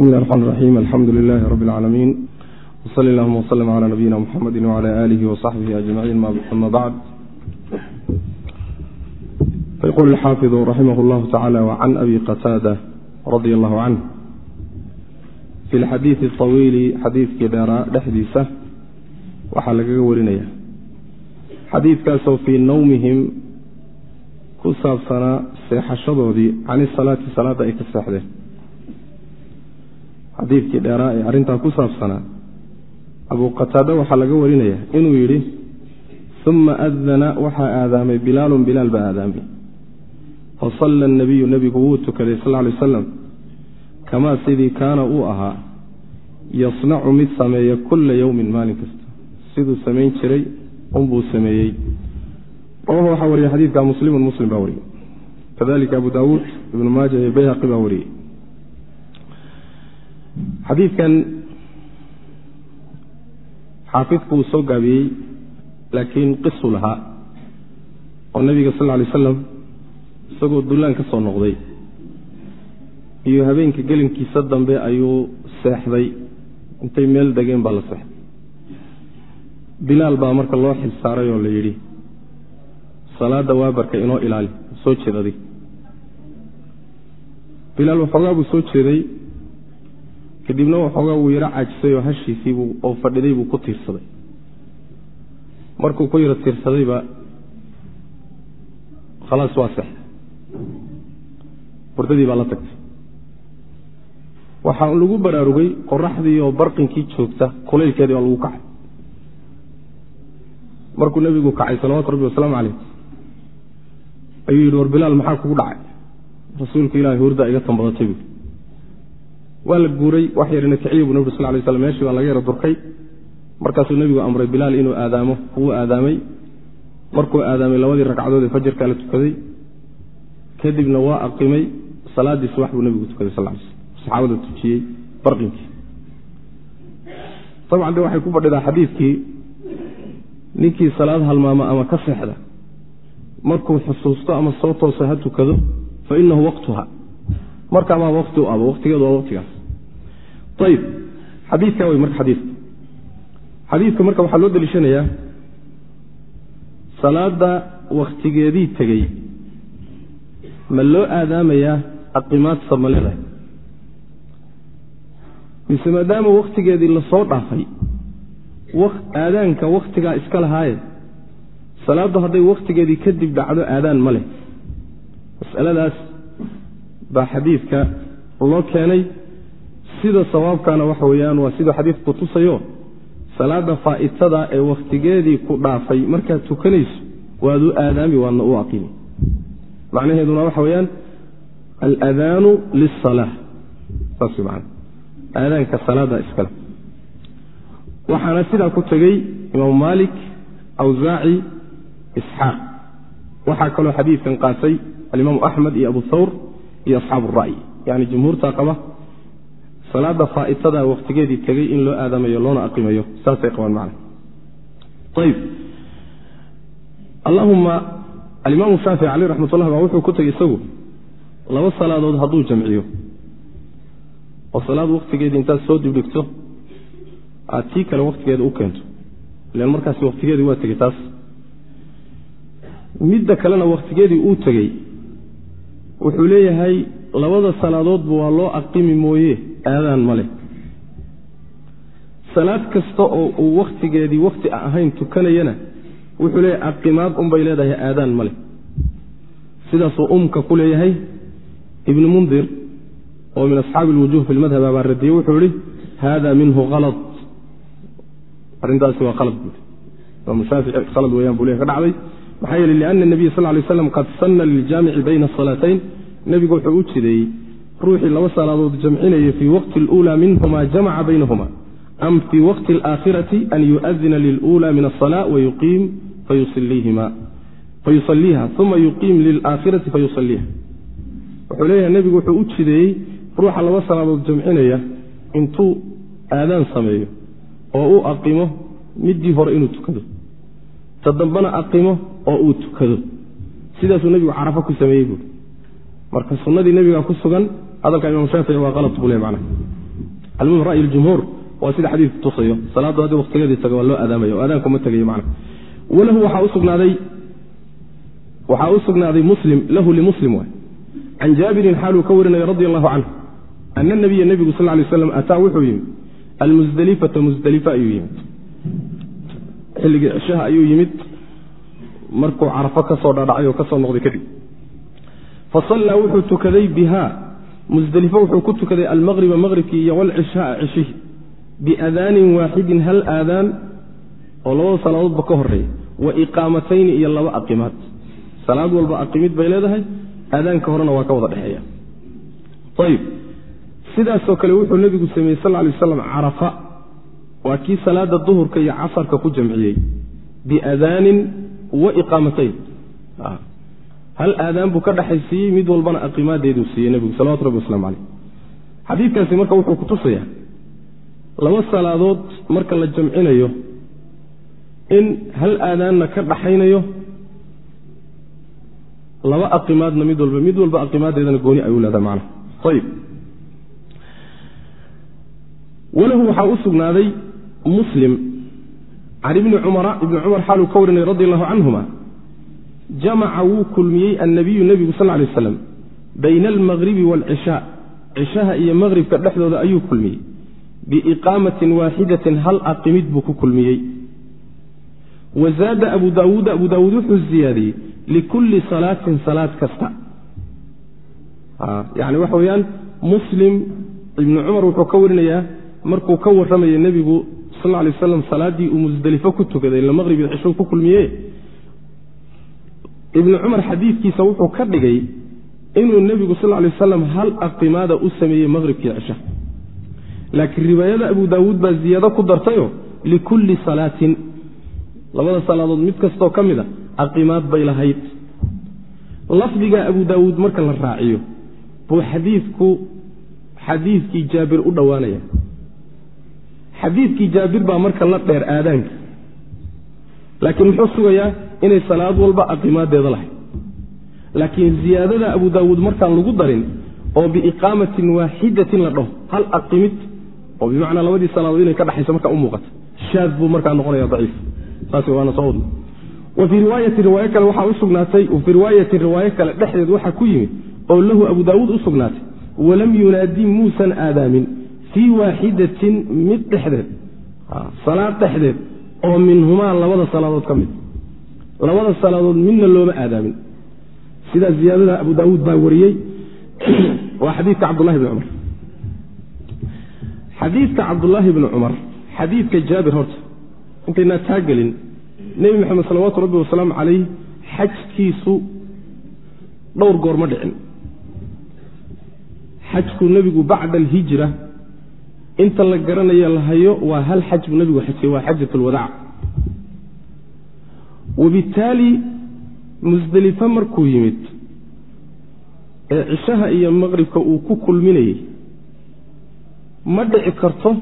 bismi illahi raxmaan raxiim alxamdu lilaahi rabbi alcaalamiin wsali allahuma wslm cala nabiyina muxamedi wcala aalihi wasaxbihi ajmaciin ama bacd fayqul alxaafidu raximah llahu tacala wcan abi qataada radia allahu canh fi lxadiidi awiili xadiidkii dheeraa dhexdiisa waxaa lagaga warinaya xadiidkaasoo fii nawmihim ku saabsanaa seexashadoodii can isalaati salaadda ay ka seexdeen xadiidkii dheeraa ee arrintaa ku saabsanaa abuu qataada waxaa laga warinaya inuu yidhi uma adana waxaa aadaamay bilaalun bilaal baa aadaamay. Fasalla anabiyu nebigu wuu tukaday sal ly wasalam kamaa sidii kaana uu ahaa yasnacu mid sameeya kulla yowmin maalin kasta. Siduu samayn jiray unbuu sameeyey. Waxaa wariyey xadiidka muslimun muslim baa wariyey. Kadalika abu daawuud ibnu maaja iyo bayhaqi baa wariyey xadiidkan xaafidku uu soo gaabiyey laakiin qisu lahaa oo nebiga sal lay slam isagoo dullaan ka soo noqday iyo habeenka gelinkiisa dambe ayuu seexday. Intay meel degeen baa la seexday. Bilaal baa marka loo xil saaray oo la yidhi salaadda waabarka inoo ilaali soo jeed adig. Bilaal waxoogaa buu soo jeeday kadibna waxoogaa wuu yaro caajisay oo hashiisiibuu oo fadhiday buu ku tiirsaday. Markuu ku yaro tiirsadayba khalaas waa seexday hurdadii baa la tagtay. Waxaa lagu baraarugay qoraxdii oo barqinkii joogta kulaylkeedii baa lagu kacay. Markuu nebigu kacay salawatu rabbi wasalaamu caleyh ayuu yidhi war bilaal maxaa kugu dhacay? Rasuulku ilahay hurda iga tambadatay buui waa la guuray wax yarina kiciya buu nabig sal lay slam meeshii baa laga yaro durkay. Markaasuu nebigu amray bilaal inuu aadaamo wuu aadaamay. Markuu aadaamay labadii ragcadood ee fajarkaa la tukaday. Kadibna waa aqimay salaaddii subax buu nebigu tukaday sal saxaabada tujiyey barqinkii. Dabcan de waxay ku fadhidaa xadiidkii ninkii salaad halmaama ama ka seexda markuu xusuusto ama soo toosa ha tukado fa inahu waqtuha markaamaa waqti u aba waqtigeedu waa waqtigaas ayib xadiidka way marka xadiidka xadiidka marka waxaa loo deliishanayaa salaadda wakhtigeedii tegey ma loo aadaamayaa aqimaadsa ma leedahay. Mise maadaama wakhtigeedii la soo dhaafay aadaanka wakhtigaa iska lahaaye salaaddu hadday wakhtigeedii kadib dhacdo aadaan ma leh. Masaladaas baa xadiidka loo keenay. Sida sawaabkana waxa weeyaan waa siduu xadiidku tusayo salaadda faa'itada ee wakhtigeedii ku dhaafay markaad tukanayso waad u aadaami waadna u aqimi macnaheeduna waxa weeyaan aladaanu lisalaa saas man aadaanka salaadda iskale waxaana sidaa ku tegey imaamu maalik awsaaci isxaaq. Waxaa kaloo xadiidkan qaatay alimaamu axmed iyo abu thawr iyo asxaabu ra'yi. Yani jumhuurtaa qaba salaada faa'itada wakhtigeedii tegey in loo aadamayo loona aqimayo saasay qabaan macna. Ayib allahuma alimaamu shaafici caleyh raxmat ullah baa wuxuu ku tegey isagu laba salaadood hadduu jamciyo. Oo salaad wakhtigeedii intaad soo dibdhigto aad tii kale wakhtigeeda u keento. Ilan markaasi wakhtigeedii waa tegey taas. Midda kalena wakhtigeedii uu tegey wuxuu leeyahay labada salaadoodba waa loo aqimi mooye. Aadaan ma leh. Salaad kasta oo uu wakhtigeedii wakhti ahayn tukanayana wuxuu leeyahay aqimaad unbay leedahay aadaan ma leh. Sidaasuu umka ku leeyahay ibnu mundir oo min asxaabi alwujuh fi lmadhab abaa radiyey wuxuu yihi hada minhu ala arrintaasi waa alad buui imaamu shaafici khalad weyaan buu le ka dhacday maxaa yeele liana nabiya sal lay slam qad sanna liljaamici bayna asalaatayn nebigu wuxuu u jideeyey ruuxii laba salaadood jamcinaya fii waqti اluulaa minhuma jamaca baynahuma am fii waqti alaakhirati an yuadina lilula min asala wayuqiim fayusaliiha uma yuqiim lilaakhirati fayusaliiha wuxuu leeyahay nebigu wuxuu u jideeyey ruuxa laba salaadood jamcinaya intuu aadaan sameeyo oo u aqimo midii hore inuu tukado ta dambena aqimo oo uu tukado. Sidaasuu nebigu carafo ku sameeyey buui marka sunnadii nebiga ku sugan hadalka imaam shaafici waa qalad buu le macnaha. Almuhim ra'yi ljumhuur waa sida xadiidku tusayo salaaddu haddii waqtigeedii tago waa loo aadaamaya o aadaanku ma tegayo macna walahu waxaa u sugnaaday muslim lahu limuslim waay. Can jaabirin xaaluu ka warinaya radi allahu canhu ana nabiya nebigu sal lay slam ataa wuxuu yimid almusdelifata musdelifa ayuu yimid xilligii cishaha ayuu yimid. Markuu carafo ka soo dhadhacay ka soo noqday kadib. Fasallaa wuxuu tukaday biha musdelifo wuxuu ku tukaday almaqriba maqribkii iyo walcishaaa cishihi biadaanin waaxidin hal aadaan oo labada salaadoodba ka horreeya wa iqaamatayni iyo laba aqimaad. Salaad walba aqimid bay leedahay aadaanka horena waa ka wada dhexeeya. Ayib sidaasoo kale wuxuu nebigu sameeyey sal lay waslam carafa waa kii salaada duhurka iyo casarka ku jamciyey. Biadaanin wa iqaamatayn. Hal aadaan buu ka dhexaysiiyey mid walbana aqimaadeeduu siiyey nebigu salawatu rabbi waslamu caleyh xadiidkaasi marka wuxuu kutusayaa laba salaadood marka la jamcinayo in hal aadaanna ka dhaxaynayo laba aqimaadna mid walba mid walba aqimaadeedana gooni ay u leedahay macnaha. Ayib walahu waxaa u sugnaaday muslim can ibni cumara ibni cumar xaaluu ka warinay radi allahu canhuma jamaca wuu kulmiyey annabiyu nebigu sal lay aslam bayna almaqribi waalcishaa cishaha iyo maqribka dhexdooda ayuu kulmiyey. Biiqaamatin waaxidatin hal aqimid buu ku kulmiyey. Wa zaada abu daawuuda abu daawuud wuxuu ziyaadiyey likulli salaatin salaad kasta. Yani waxa weeyaan muslim ibnu cumar wuxuu ka warinayaa markuu ka warramaya nebigu sal lay waslam salaaddii uu musdelifo ku tukaday la maqrib cisho ku kulmiye ibnu cumar xadiidkiisa wuxuu ka dhigay inuu nebigu sal lay wasalam hal aqimaada u sameeyey maqribkii cisha. Laakiin riwaayada abu daawuud baa ziyaado ku dartayo likulli salaatin labada salaadood mid kastoo ka mid a aqimaad bay lahayd. Lafdiga abu daawuud marka la raaciyo buu xadiidku xadiidkii jaabir u dhowaanaya xadiidkii jaabir baa marka la dheer aadaanka laakiin muxuu sugayaa inay salaad walba aqimaadeeda lahayd. Laakiin ziyaadada abu daawuud markaan lagu darin oo biiqaamatin waaxidatin la dhaho hal aqimid oo bimacnaa labadii salaadood inay ka dhexayso markaa u muuqata. Shaad buu markaa noqonaya daciif. Saas waana soo wadna wa fii riwaayati riwaayo kale waxaa u sugnaatay fii riwaayati riwaayo kale dhexdeed waxaa ku yimid oo lahu abu daawuud u sugnaatay walam yunaadi muusan aadaamin fii waaxidatin mid dhexdeed salaad dhexdeed oo minhumaa labada salaadood ka mid. Labada salaadood midna looma aadaamin. Sidaa ziyaadada abu daawuud baa wariyey waa xadiidka cabdulahi bni cumar. Xadiidka cabdulaahi bni cumar xadiidka jaabir horta intaynaa taa gelin nebi maxamed salawaatu rabbi wasalaamu calayh xajkiisu dhowr goor ma dhicin. Xajku nebigu bacda alhijra inta la garanayo la hayo waa hal xaj buu nebigu xajiyey waa xajat lwadaac wabittaali musdelifo markuu yimid ee cishaha iyo maqribka uu ku kulminayey ma dhici karto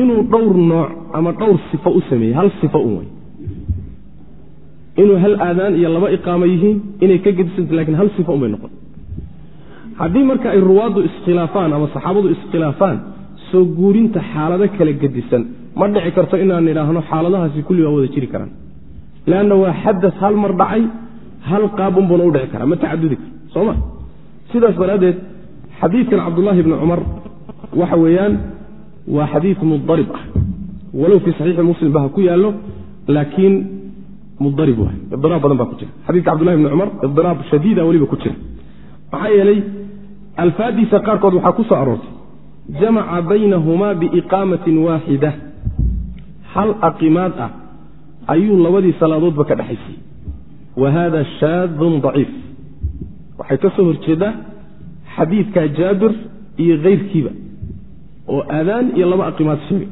inuu dhowr nooc ama dhowr sifo u sameeyey hal sifo un wey inuu hal aadaan iyo laba iqaamo yihiin inay ka gedisanta lakiin hal sifo un noqon. Haddii marka ay ruwaaddu iskhilaafaan ama saxaabadu iskhilaafaan soo guurinta xaalado kala gedisan. Ma dhici karto inaan idhaahno xaaladahaasi kulli waa wada jiri karaan. Leanna waa xadas hal mar dhacay hal qaabunbuuna u dhici karaa. Ma tacadudi karo sooma sidaas daraaddeed xadiidkan cabdulaahi bni cumar waxa weeyaan waa xadiid mudarib ah. Walow fii saxiixi muslim ba ku yaallo laakiin mudarib waay idiraab badan baa ku jira. Xadiidka cabdullahi bni cumar idiraab shadiida weliba ku jira. Maxaa yeelay alfaadiisa qaarkood waxaa ku soo aroortay jamaca baynahumaa biiqaamatin waaxida hal aqimaad ah ayuu labadii salaadoodba ka dhexaysiyey wa hada shaadun daciif waxay ka soo horjeedaa xadiidka jaabir iyo keyrkiiba oo aadaan iyo laba aqimaad sheegay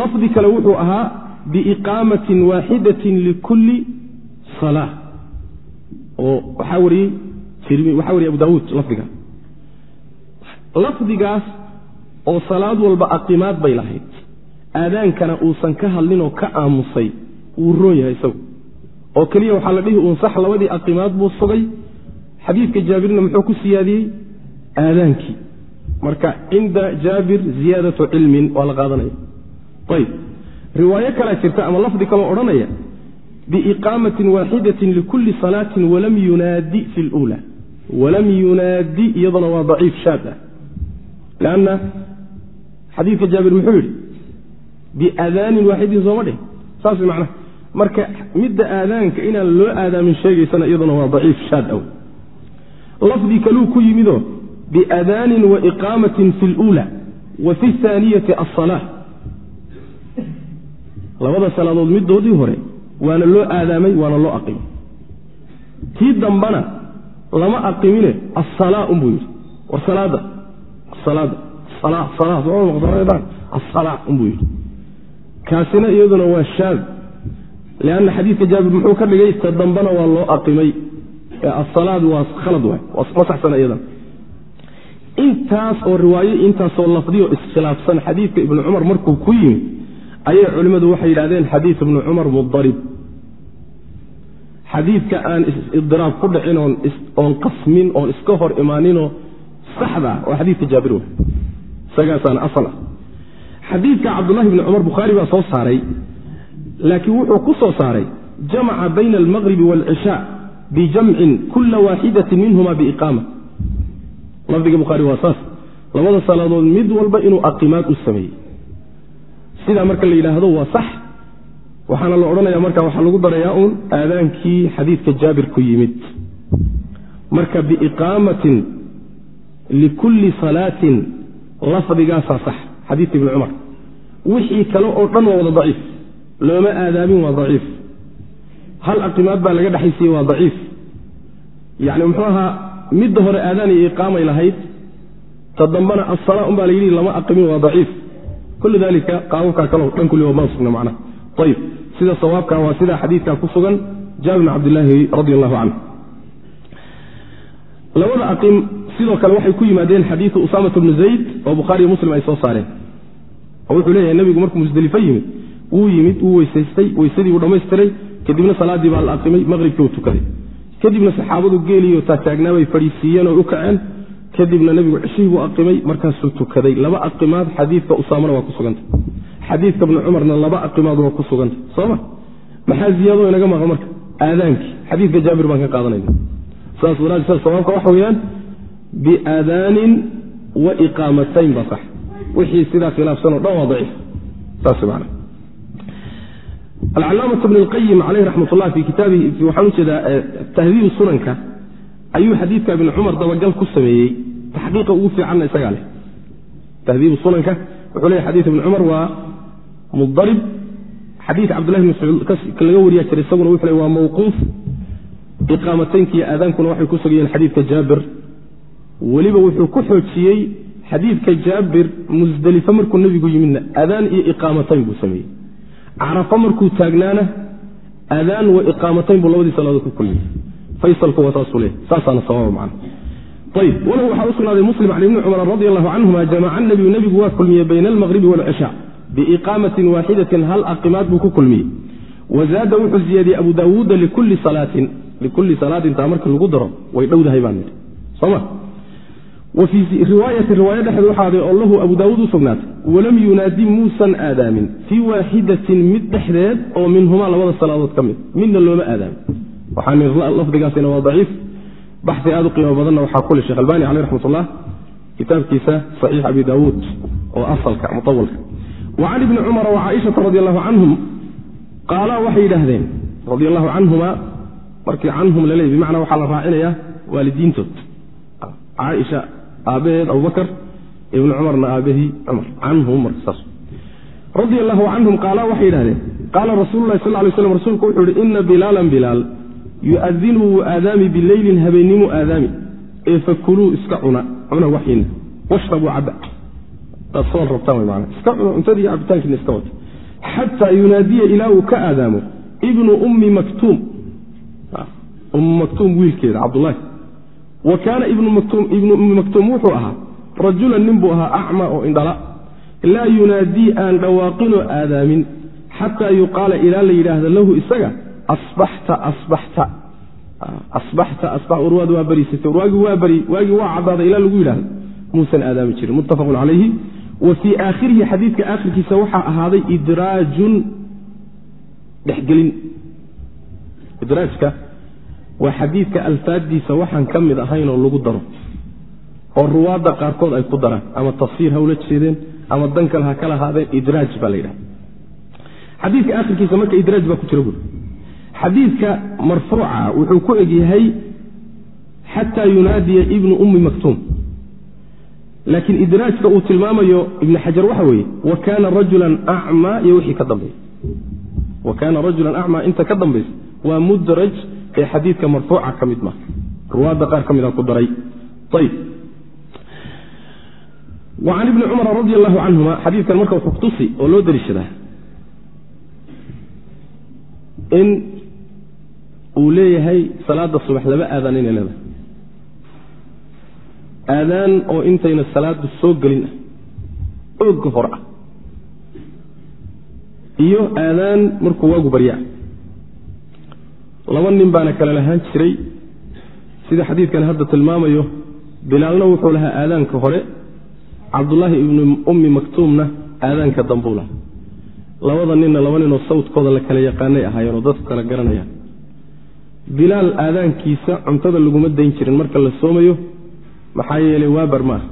lafdi kale wuxuu ahaa biiqaamatin waaxidatin likulli salaa oo waxaa wariyey waxaa wariyey abu daawuud lafdiga lafdigaas oo salaad walba aqimaad bay lahayd. Aadaankana uusan ka hadlinoo ka aamusay wuu roon yahay isagu. Oo keliya waxaa la dhihi uun sax labadii aqimaad buu sugay. Xadiidka jaabirna muxuu ku siyaadiyey? Aadaankii. Marka cinda jaabir ziyaadatu cilmin waa la qaadanaya. Ayb. Riwaayo kalaa jirta ama lafdi kaloo odhanaya biiqaamatin waaxidatin likulli salaatin walam yunaadi fi lula walam yunaadi iyaduna waa daciif shaad ah lanna xadiidka jaabir muxuu yidhi biadaanin waaxidin sooma dheh saas macnaha marka midda aadaanka inaan loo aadaamin sheegaysana iyaduna waa daciif shaad aw lafdi kaluu ku yimidoo biadaanin wa iqaamatin fi lula wa fi aaniyati asala labada salaadood midoodii hore waana loo aadaamay waana loo aqimay tii dambana lama aqimine asala unbuu yidhi war salaada asalaada asala unbuu yidhi kaasina iyaduna waa shaad. Lanna xadiidka jaabir muxuu ka dhigay ta dambana waa loo aqimay. Asalaad waa khalad waay. Ma saxsana iyadana intaas oo riwaayo intaasoo lafdiyo iskhilaafsan xadiidka ibnu cumar markuu ku yimi ayay culimmadu waxay yidhahdeen xadiid ibnu cumar mudarib xadiidka aan isdiraab ku dhicin oon qasmin oon iska hor imaaninoo saxda waa xadiidka jaabir w isagaasaana asal ah. Xadiidka cabdullahi bni cumar bukhaari baa soo saaray laakiin wuxuu ku soo saaray jamaca bayna almaqribi waalcishaa bijamcin kula waaxidatin minhuma biiqaama. Lafdiga bukhaari waa saas. Labada salaadood mid walba inuu aqimaad u sameeyey. Sidaa marka la yidhaahdo waa sax. Waxaana la odhanaya marka waxaa lagu darayaa uun aadaankii xadiidka jaabir ku yimid. Marka biiqaamatin likulli salaatin lafdigaasaa sax xadiidka ibni cumar. Wixii kale oo dhan waa wada daciif. Looma aadaamin waa daciif. Hal aqimaad baa laga dhexaysiiyey waa daciif. Yani muxuu ahaa midda hore aadaan iyo iqaamay lahayd ta dambana asala un baa la yidhi lama aqimin waa daciif. Kullu dalika qaababkaa kaleo dhan kulli ma sugna macnaha ayib sida sawaabka waa sidaa xadiidkaa ku sugan jaabir bn cabdillaahi radi allahu canhu. Labada aqim sidoo kale waxay ku yimaadeen xadiidu usaamata bnu zayd oo bukhaariyo muslim ay soo saareen. Oo wuxuu leeyahay nebigu markuu musdelifo yimid wuu yimid wuu weysaystay weysadii buu dhammaystiray kadibna salaaddii baa la aqimay maqribkii uu tukaday. Kadibna saxaabadu geeliyo taataagna bay fadhiisiiyeen oo u kaceen kadibna nebigu cishihii buu aqimay markaasuu tukaday. Laba aqimaad xadiidka usaamana waa ku suganta xadiidka bni cumarna laba aqimaad waa ku suganta sooma? Maxaa ziyaado inaga maqo marka? Aadaankii xadiidka jaabir baan ka qaadanayna. Saas wanaagsan sawaabka waxa weeyaan biaadaanin wa iqaamatayn baa sax. Wixii sidaa khilaafsanoo dhan waa daciif. Saas man alcalaamatu bn اlqayim caleyh raxmat ullah fi kitaabihi waxaan u jeedaa tahdiibu sunanka ayuu xadiidka ibni cumar dabagal ku sameeyey. Taxqiiqa ugu fiicanna isagaa leh. Tahdiibu sunanka wuxuu leeyahy xadiid ibni cumar waa mudarib. Xadiid cabdullahi bn mascuud laga wariya jira isaguna wuxuu le waa mawquuf. Iqaamataynka iyo aadaankuna waxay ku sugayeen xadiidka jaabir weliba wuxuu ku xoojiyey xadiidka jaabir musdelifo markuu nebigu yimidna adaan iyo iqaamatayn buu sameeyey. Carafo markuu taagnaana adaan wa iqaamatayn buu labadii salaadood ku kulmiyey faysalku waa saasuu leey saasaana sawaaba macna. Ayb walahu waxaa u muslim can ibni cumar radi allahu canhuma jamaca nabiyu nebigu waa kulmiyey bayna almaqribi waalcishaa biiqaamatin waaxidatin hal aqimaad buu ku kulmiyey. Wazaada wuxuu ziyaadiyey abu daawuuda likulli salaatin taa marka lagu daro way dhowdahay baan nidhi. Soma wa fii riwaayati riwaaya dhexeed waxaaday oo lahu abu daawuud u sugnaatay walam yunaadi muusan aadaamin. Fii waaxidatin mid dhexdeed oo minhumaa labada salaadood ka mid midna looma aadaamin. Waxaa lafdigaasina waa daciif. Baxi aad u qiimo badanna waxaa kule shekh albani caleyh raxmat ullah kitaabkiisa saxiix abi daawuud oo asalka muawalka wa can ibni cumara wa caaishata radi allahu canhum qaalaa waxay yidhaahdeen radi allahu canhuma markii canhum laleey bimacnaa waxaa la raacinayaa waalidiintood. Caaisha aabbaheed abubakar ibni cumarna aabahii cumar canhum radia allahu canhum qaala waxay yidhahdeen qaala rasuululahi sal lay slam rasuulku wuxuu yihi ina bilaalan bilaal yu'adinu wuu aadaami bileylin habeennimu aadaami. Ee fakuluu iska cuna. Cuna waxina washrabuu caba sool rabtaan man iska cuna cuntadii cabitaankiina iska wata. Xataa yunaadiya ilaa uu ka aadaamo ibnu ummi maktuum. Ummu maktuum wiilkeeda cabdulaahi wa kaana ibnu maktuum wuxuu ahaa rajulan nin buu ahaa acma oo indhala. Laa yunaadii aan dhawaaqinoo aadaamin xataa yuqaala ilaa la yidhaahda lahu isaga asbaxta asbaxta. Asbaxta asbax war waad waa beriisatay war waagii waa beri waagii waa caddaaday ilaa lagu yidhahdo muusan aadaami jirin muttafaqun calayhi. Wa fii aakhirihi xadiidka aakhirkiisa waxaa ahaaday idraajun dhexgelin. Idraajka waa xadiidka alfaaddiisa waxaan ka mid ahayn oo lagu daro. Oo ruwaadda qaarkood ay ku daraan. Ama tafsiir ha ula jeedeen ama dan kale ha ka lahaadeen idraaj baa la yidhaha xadiidka aakhirkiisa marka idraaj baa ku jira buuri xadiidka marfuuca wuxuu ku egyahay xataa yunaadiya ibnu ummi maktuum. Laakiin idraajka uu tilmaamayo ibni xajar waxa weeye wa kaana rajulan acmaa iyo wixii ka dambeeya. Wa kaana rajulan acmaa inta ka dambaysa waa mudraj ee xadiidka marfuuca ka mid maaha ruwaadda qaar ka mida ku daray. Can ibni cumar radi allahu canhuma xadiidkan marka wuxuu kutusi oo loo dariishadaa in uu leeyahay salaada subax laba aadaan inay leedahay. Aadaan oo intayna salaadu soo gelin ah. Oogga hore ah. Iyo aadaan markuu waagu baryaa laba nin baana kale lahaan jiray. Sida xadiidkan hadda tilmaamayo bilaalna wuxuu lahaa aadaanka hore cabdullaahi ibnu ummi maktuumna aadaanka dambuu lahaa. Labada ninna laba ninoo sawdkooda la kala yaqaanay ahaayeenoo dadku kala garanayaan. Bilaal aadaankiisa cuntada laguma dayn jirin marka la soomayo maxaa yeelay waabar ma ah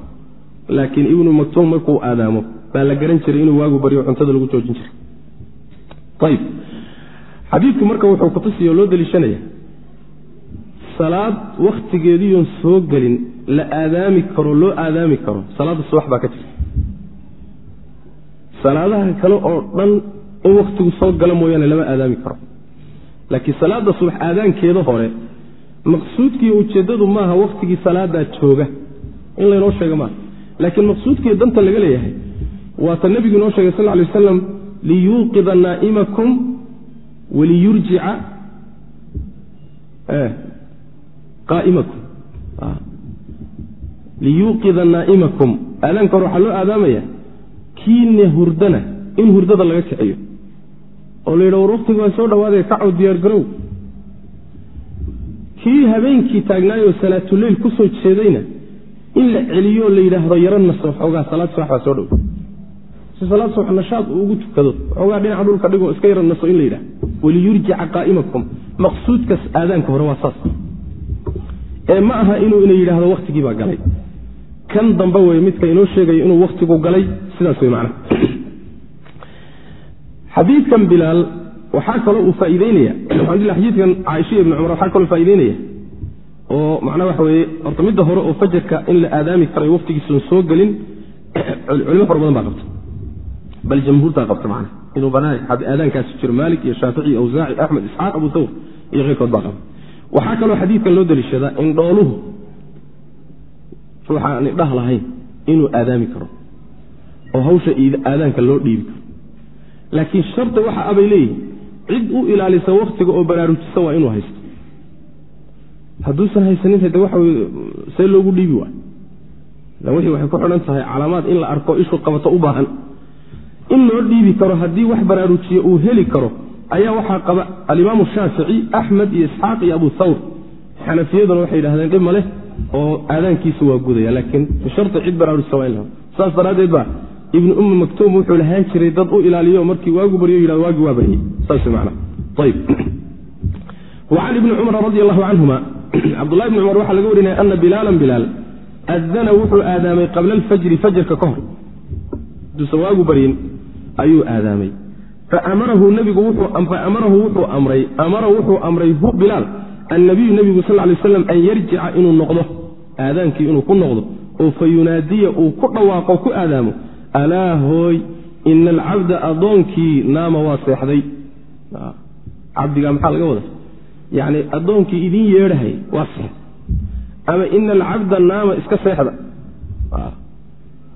laakiin ibnu maktuum markuu aadaamo baa la garan jiray inuu waagu baryo cuntada lagu joojin jiray xadiidku marka wuxuu kutusiya oo loo deliishanaya salaad wakhtigeediiyoon soo gelin la aadaami karo loo aadaami karo salaadda subax baa ka jirta salaadaha kale oo dhan in wakhtigu soo gala mooyaane lama aadaami karo. Laakiin salaada subax aadaankeeda hore maqsuudkii ujeeddadu maaha wakhtigii salaadaa jooga in laynoo sheega maaha. Laakiin maqsuudkii danta laga leeyahay waata nebigu inoo sheegay sal lay wasalam liyuuqida naa'imakum waliyurjica qaaimakum liyuuqida naa'imakum aadaanka hore waxaa loo aadaamaya kiina hurdana in hurdada laga kiciyo oo la yidha war waktiga waa soo dhawaadee kacow diyaargarow kii habeenkii taagnaayoo salaatuleyl ku soo jeedayna in la celiyo la yidhaahdo yaro naso xoogaa salaad subax baa soo dhow si salaad subax nashaad uu ugu tukado xoogaa dhinaca dhulka dhigoo iska yaro naso in la yidhahdo waliyurjica qaa'imakum maqsuudkaas aadaanka hore waa saas. Ee ma aha inuu ina yidhaahdo wakhtigii baa galay. Kan dambe wey midka inoo sheegayo inuu wakhtigu galay sidaas wey macna. Xadiidkan bilaal waxaa kaloo uu faaiideynaya xadiidkan caaisha ibni cumar waxaa kaloo faaideynaya oo macnaa waxa weeye horta midda hore oo fajarka in la aadaami karay wakhtigiisan soo gelin culimo fara badan baa qabta bal jamhuurtaa qabta macna inuu aadaankaasi jiro maalik iyo shaafici awsaaci axmed isxaaq abu thawr iyo keyrkood baa qabta waxaa kaloo xadiidkan loo deliishadaa in dhooluhu ruuxa aan idhah lahayn inuu aadaami karo oo hawsha aadaanka loo dhiibi karo laakiin sharta waxa abay leeyihiin cid u ilaalisa wakhtiga oo baraarujisa waa inuu haysto hadduusan haysanin hade waxa see loogu dhiibi waay wixii waxay ku xidhan tahay calaamaad in la arko ishu qabato u baahan in loo dhiibi karo haddii wax baraarujiya uu heli karo ayaa waxaa qaba alimaamu shaafici axmed iyo isxaaq iyo abu thawr. Xanafiyaduna waxay yidhahdeen dhib ma leh oo aadaankiisa waa gudaya laakiin bisharti cid baraarujisa waa in la saas daraaddeed ba ibnu ummi maktuum wuxuu lahaan jiray dad u ilaaliyo markii waagu baryo yidhahdo waagii waa baryey saas macna ayb wacan ibni cumar radi allahu canhuma cabdullahi bni cumar waxaa laga warinaya ana bilaalan bilaal adana wuxuu aadaamay qabla alfajri fajarka ka hor. Duusan waagu baryin ayuu aadaamay. Faamarahu wuxuu amray amara wuxuu amray hu bilaal annabiyu nebigu sal lay slam an yarjica inuu noqdo aadaankii inuu ku noqdo oo fa yunaadiya uu ku dhawaaqo ku aadaamo alaa hooy ina alcabda addoonkii naama waa seexday. Cabdigaa maxaa laga wada yacni addoonkii idin yeedhahay waa seexday ama ina alcabda naama iska seexda.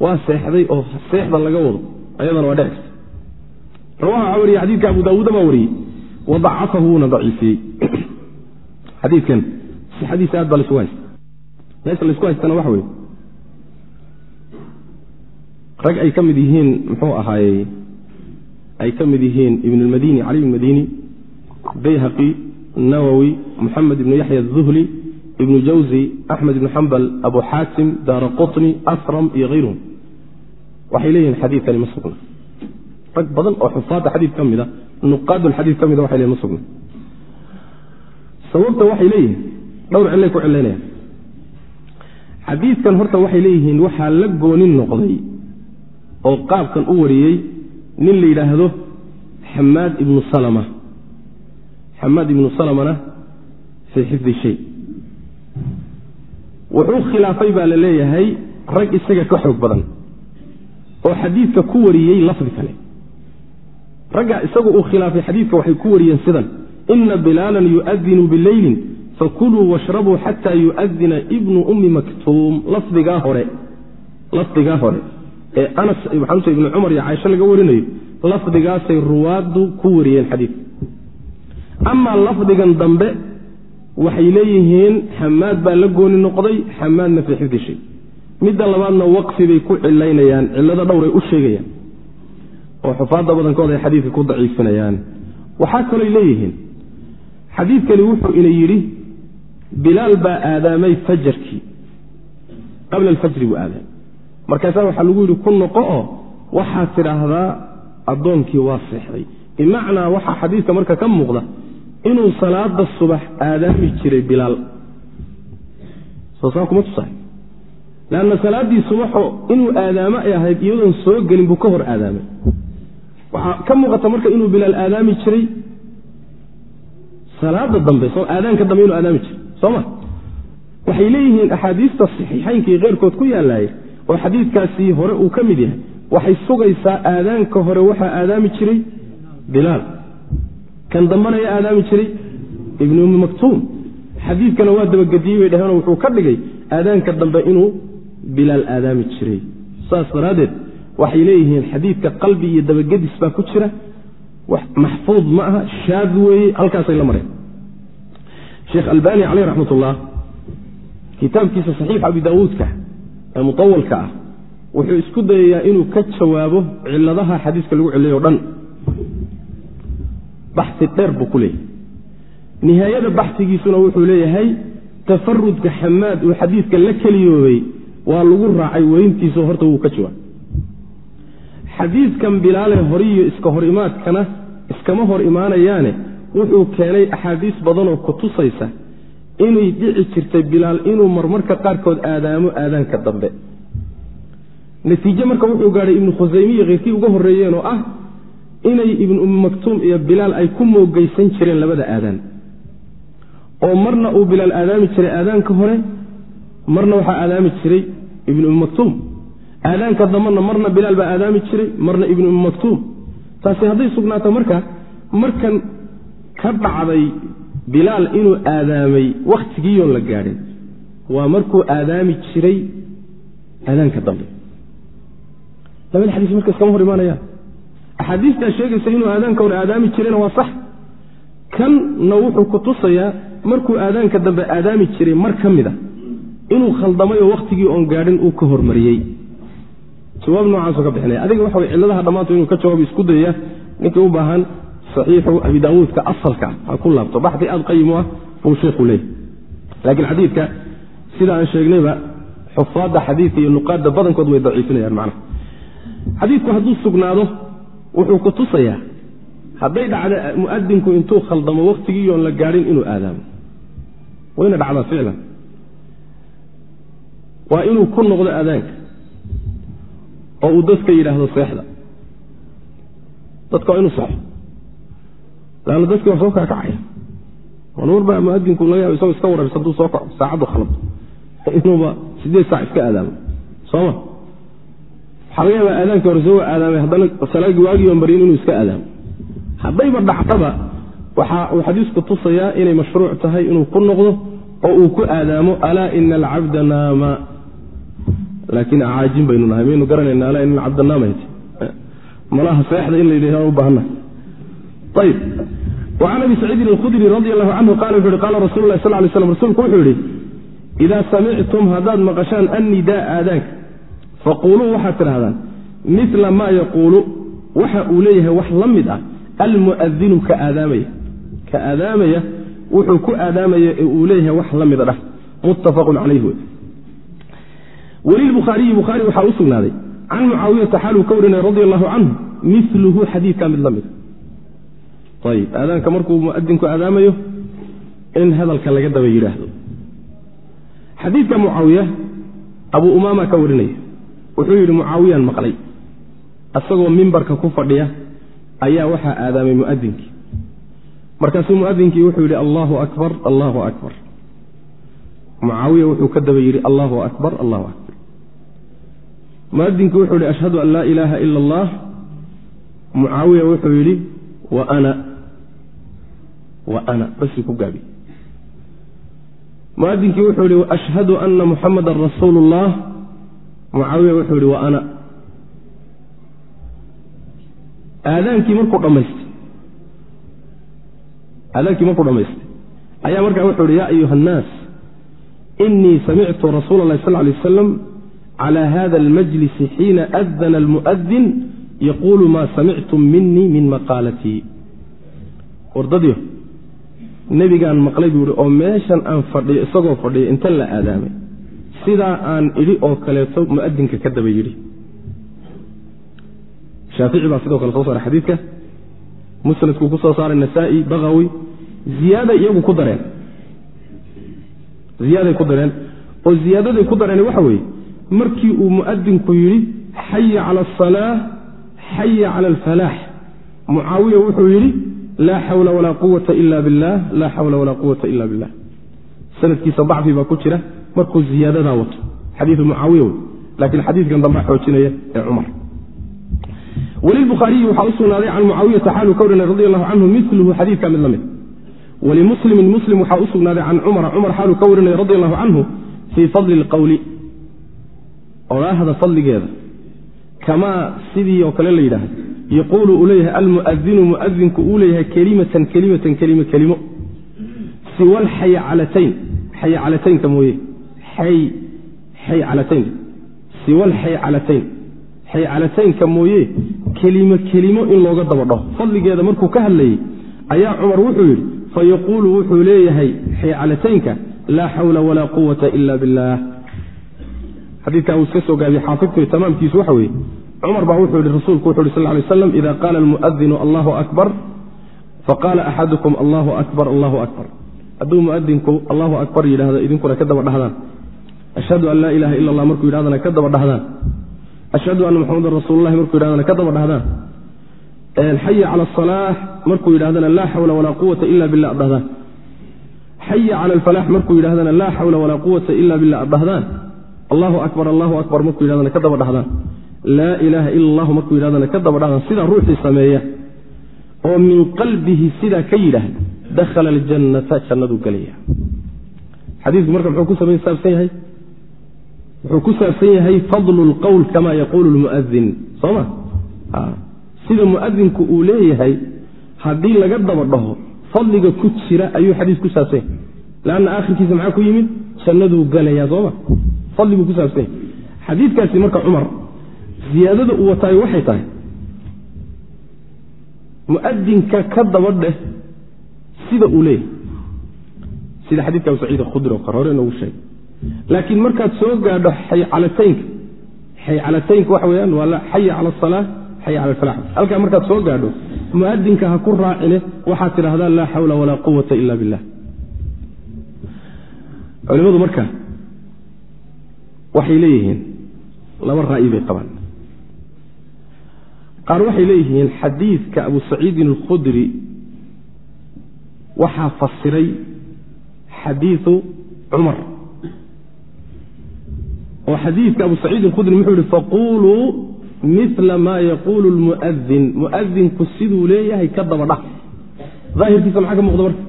Waa seexday oo seexda laga wado ayadana waa dhec waxaa wariyey xadidka abu daawuuda baa wariyey. Wadacafahu wuuna daciifiyey xadiidkan sixadiisa aad baa la isku haysta. Meesha la isku haystana waxa weye rag ay ka mid yihiin muxuu ahaayey ay ka mid yihiin ibn اlmadini cali ibn bayhaqi nawowi moxamed ibnu yaxya aلzuhli ibnu jawzi axmed ibnu xambal abu xaatim daara qutni asram iyo hayruhum waxay leeyihiin xadiidkani ma sugna rag badan oo xufaadda xadiid ka mida nuqaadulxadiid ka mida waxay leyihin ma sugna sababta waxay leeyihiin dhowr cillay ku cilaynayaan xadiidkan horta waxay leeyihiin waxaa la goonin noqday oo qaabkan u wariyey nin la yidhaahdo xamaad ibnu salama. Xamaad ibnu salamana fii xifdi shay. Wuxuu khilaafay baa la leeyahay rag isaga ka xoog badan oo xadiidka ku wariyey lafdi kale ragga isagu uu khilaafay xadiidka waxay ku wariyeen sidan ina bilaalan yu'adinu bileylin fakuluu washrabuu xataa yu'adina ibnu ummi maktuum. Lafdigaa hore lafdigaa hore ee anas waxaa ibnu cumar iyo caaisho laga warinayo lafdigaasay ruwaaddu ku wariyeen xadiidka amaa lafdigan dambe waxay leeyihiin xamaad baa la gooni noqday xamaadna fii xifdi shay midda labaadna waqfi bay ku cilaynayaan cillado dhowray u sheegayaan oo xufaadda badankood ay xadiidka ku daciifinayaan waxaa kalooy leeyihiin xadiidkani wuxuu ina yidhi bilaal baa aadaamay fajarkii qabla alfajri buu aadaamay markaasaa waxaa lagu yidhi ku noqo oo waxaad tidhaahdaa addoonkii waa seexday. Bimacnaa waxaa xadiidka marka ka muuqda inuu salaada subax aadaami jiray bilaal. Soo saa kuma tusahay leanna salaaddii subaxo inuu aadaamo ay ahayd iyadoon soo gelin buu ka hor aadaamay waxaa ka muuqata marka inuu bilaal aadaami jiray salaada dambe aadaanka dambe inuu aadaami jiray soo ma? Waxay leeyihiin axaadiista saxiixaynka iyo keyrkood ku yaalaaya oo xadiidkaasi hore uu ka mid yahay. Waxay sugaysaa aadaanka hore waxaa aadaami jiray bilaal. Kan dambana yaa aadaami jiray ibnu ummi maktuum. Xadiidkana waa dabagediyey bay dhaheen wuxuu ka dhigay aadaanka dambe inuu bilaal aadaami jiray. Saas daraaddeed waxay leeyihiin xadiidka qalbi iyo dabagedis baa ku jira. Maxfuud ma aha shaad weeye halkaasay la mareen. Sheekh albani caleyh raxmat ullah kitaabkiisa saxiix abi daawuudka ee mutawalka ah wuxuu isku dayayaa inuu ka jawaabo ciladaha xadiiska lagu celiyay o dhan. Baxi dheer buu ku leeyahay. Nihaayada baxigiisuna wuxuu leeyahay tafarudka xamaad uu xadiidka la keliyoobay waa lagu raacay weyntiisu horta wuu ka jawaab xadiidkan bilaale horiyo iska hor imaadkana iskama hor imaanayaane wuxuu keenay axaadiis badanoo ku tusaysa inay dhici jirtay bilaal inuu marmarka qaarkood aadaamo aadaanka dambe. Natiije marka wuxuu gaadhay ibnu khusaymiya keyrkii uga horreeyeen oo ah inay ibnu ummi maktuum iyo bilaal ay ku moogeysan jireen labada aadaan. Oo marna uu bilaal aadaami jiray aadaanka hore marna waxaa aadaami jiray ibnu ummi maktuum aadaanka dambena marna bilaal baa aadaami jiray marna ibnu maktuum. Taasi hadday sugnaato marka markan ka dhacday bilaal inuu aadaamay wakhtigiiyoon la gaadhin waa markuu aadaami jiray aadaanka dambe labada xadiis marka iskama hor imaanayaan axaadiistaa sheegaysa inuu aadaanka hore aadaami jirayna waa sax. Kanna wuxuu ku tusayaa markuu aadaanka dambe aadaami jiray mar ka mid a inuu khaldamay oo wakhtigii oon gaadhin uu ka hormariyey jawaab noocaasuu ka bixinaya. Adiga waxa way cilladaha dhammaantood inuu ka jawaabo isku dayaya ninkii u baahan saxiixu abi daawuudka asalka ha ku laabto. Baxdi aad qayim ah buu sheekhu leeyahy laakiin xadiidka sida aan sheegnayba xufaadda xadiidka iyo nuqaadda badankood way daciifinayaan macnaha. Xadiidku hadduu sugnaado wuxuu ku tusayaa hadday dhacda mu'adinku intuu khaldamo wakhtigiiyoon la gaadhin inuu aadaamo. Wayna dhacdaa ficlan. Waa inuu ku noqdo aadaanka oo uu dadka yidhaahdo seexda. Dadka waa inuu saxo laanna dadkii waa soo kaakacaya mar baa muadinku laga yaaba isagoo iska wararsa hadduu soo kaco saacaddu khalado inuuba sideed saac iska aadaamo. Sooma waxaa laga yaabaa aadaanki hore soo aadaamay haddana salaagii waagiiba maryin inuu iska aadaamo. Haddayba dhacdaba waxa uu xadiisku tusayaa inay mashruuc tahay inuu ku noqdo oo uu ku aadaamo alaa ina alcabda naama laakiin acaajin baynu nahay maynu garanayna alaa ina alcabda naama malaha seexda in la yidhah u وcan abi saciidin اlkhudri radi allahu canhu qala wuxu uhi qala rasul lah sal lay slam rasuulku wuxuu yidhi idaa samictum haddaad maqashaan annidaa aadaanka faquuluu waxaad tidhahdaan mila maa yaquulu waxa uu leeyahay wax la mid ah almu'adinu ka aadaamaya ka aadaamaya wuxuu ku aadaamaya ee uu leeyahay wax la mida dhah muttafaqun calayh wey welilbukhaariyi bukhaari waxaa u sugnaaday. Can mucaawiyata xaaluu ka warinaya radi allahu canhu miluhu xadiidka mid la mid. Ayib aadaanka markuu muadinku aadaamayo in hadalka laga daba yidhaahdo. Xadiidka mucaawiya abuu umaama ka warinaya. Wuxuu yidhi mucaawiyaan maqlay. Asagoo mimbarka ku fadhiya ayaa waxaa aadaamay muadinkii markaasuu muadinkii wuxuu yidhi allahu akbar allahu akbar. Mucaawiya wuxuu ka daba yidhi allahu akbar allahu akbar muadinkii wuxuu yidhi ashhadu an laa ilaaha ila allah mucaawiya wuxuu yidhi wa ana wa ana basii ku gaabi muadinkii wuxuu yidhi ashhadu ana muxamadan rasuulu اllah mucaawiya wuxuu yidhi wa ana aadaankii markuu dhammaystay aadaankii markuu dhammaystay ayaa markaa wuxuu yidhi ya ayuha الnaas inii samictu rasuula اllahi sal lay waslam clى hada اlmajlisi xiina adana almu'adin yaquulu maa samictum minii min maqaalatii wardadyo nebigaan maqlay buu ihi oo meeshan aan fadhiyo isagoo fadhiyo inta la aadaamay sidaa aan idhi oo kaleeto mu'adinka ka daba yidhi shaafici baa sidoo kale soo saaray xadiidka musnadkuu ku soo saaray nasaa'i bakawi ziyaada iyagu ku dareen ziyaaday ku dareen oo ziyaadaday ku dareen waxa weeye markii uu mu'adinku yidhi xaya cala asalaa xaya cala alfalaax. Mucaawiya wuxuu yidhi laa xawla walaa quwata ila billaah laa xawla walaa quwata ila billah sanadkiisa dacfi baa ku jira markuu ziyaadadaa wato. Xadiiu mucaawiya wey laakiin xadiidkan dambe xoojinaya ee cumar. Wlilbukhaariyi waxaa u can mucaawiyata xaaluu ka warinay radi allahu canhu miluhu xadiidka mid la walimuslimin muslim waxaa u can cumara cumar xaaluu ka warinay radi allahu canhu fii fadli lqowli odhaahda fadligeeda kamaa sidii oo kale la yidhaahdo yaquulu uu leeyahay almu'adinu mu'adinku uu leeyahay kelimatan kelimatan kelimo kelimo. Siwa alxaycalatayn xaycalataynka mooye. Xaycalatayn siwa alxaycalatayn xaycalataynka mooye kelimo kelimo in looga daba dhaho fadligeeda markuu ka hadlayey ayaa cumar wuxuu yidhi fayaquulu wuxuu leeyahay xaycalataynka laa xawla walaa quwata ila billaah xadiidkaa uu iska soo gaabiyey xaafidku tamaamkiisu waxa weeye cumar baa wuxuu yihi rasuulku wuxu yhi sal ly aslam ida qaala almu'adinu allahu akbar. Faqaala axadukum allahu akbar allahu akbar. Hadduu muadinku allahu akbar yidhaahdo idinkuna ka daba dhahdaan. Ashhadu an laa ilaha ila allah markuu yidhahdana ka daba dhahdaan. Ashhadu anna muxamadan rasuululahi markuu yidhahdana ka daba dhahdaan. Xaya cala asalaax markuu yidhahdana laa xawla walaa quwata ila billah ad xaya cala alfalaax markuu yidhahdana laa xawla walaa quwata ila billah ad allahu akbar allahu akbar markuu yidhahdana ka daba dhahdaan laa ilaaha ila allahu markuu yidhahdana ka daba dhahdaan sidaa ruuxii sameeya. Oo min qalbihi sidaa ka yidhaahda dakhala aljannata jannaduu gelaya xadiidku marka muxuu ku saabsan yahay? Fadlu lqowl kama yaquulu lmu'adin soo ma? Sida mu'adinku uu leeyahay haddii laga daba dhaho fadliga ku jira ayuu xadiis ku saabsan yahay. Leanna aakhirkiisa maxaa ku yimid? Jannaduu gelaya sooma fadliguu ku saabsan yahay. Xadiidkaasi marka cumar ziyaadada uu wataayo waxay tahay mu'adinka ka daba dheh sida uu leeyahay. Sida xadiidka abu saciid alkhudri oo kale hore inoogu sheegay. Laakiin markaad soo gaadho xaycalataynka xaycalataynka waxa weyaan waa xaya cala asalaa xaya cala alfalax halkaa markaad soo gaadho mu'adinka ha ku raacine waxaad tidhaahdaa laa xawla walaa quwata ila billah. Culimadu marka waxay leeyihiin laba ra'yi bay qabaan. Qaar waxay leeyihiin xadiidka abu saciidin alkhudri waxaa fasiray xadiiu cumar. Oo xadiidka abu saciid alkhudri muxuu yihi faquluu mila maa yaquulu lmu'adin mu'adinku siduu leeyahay ka daba dhah daahirkiisa maxaa ka muuqda marka?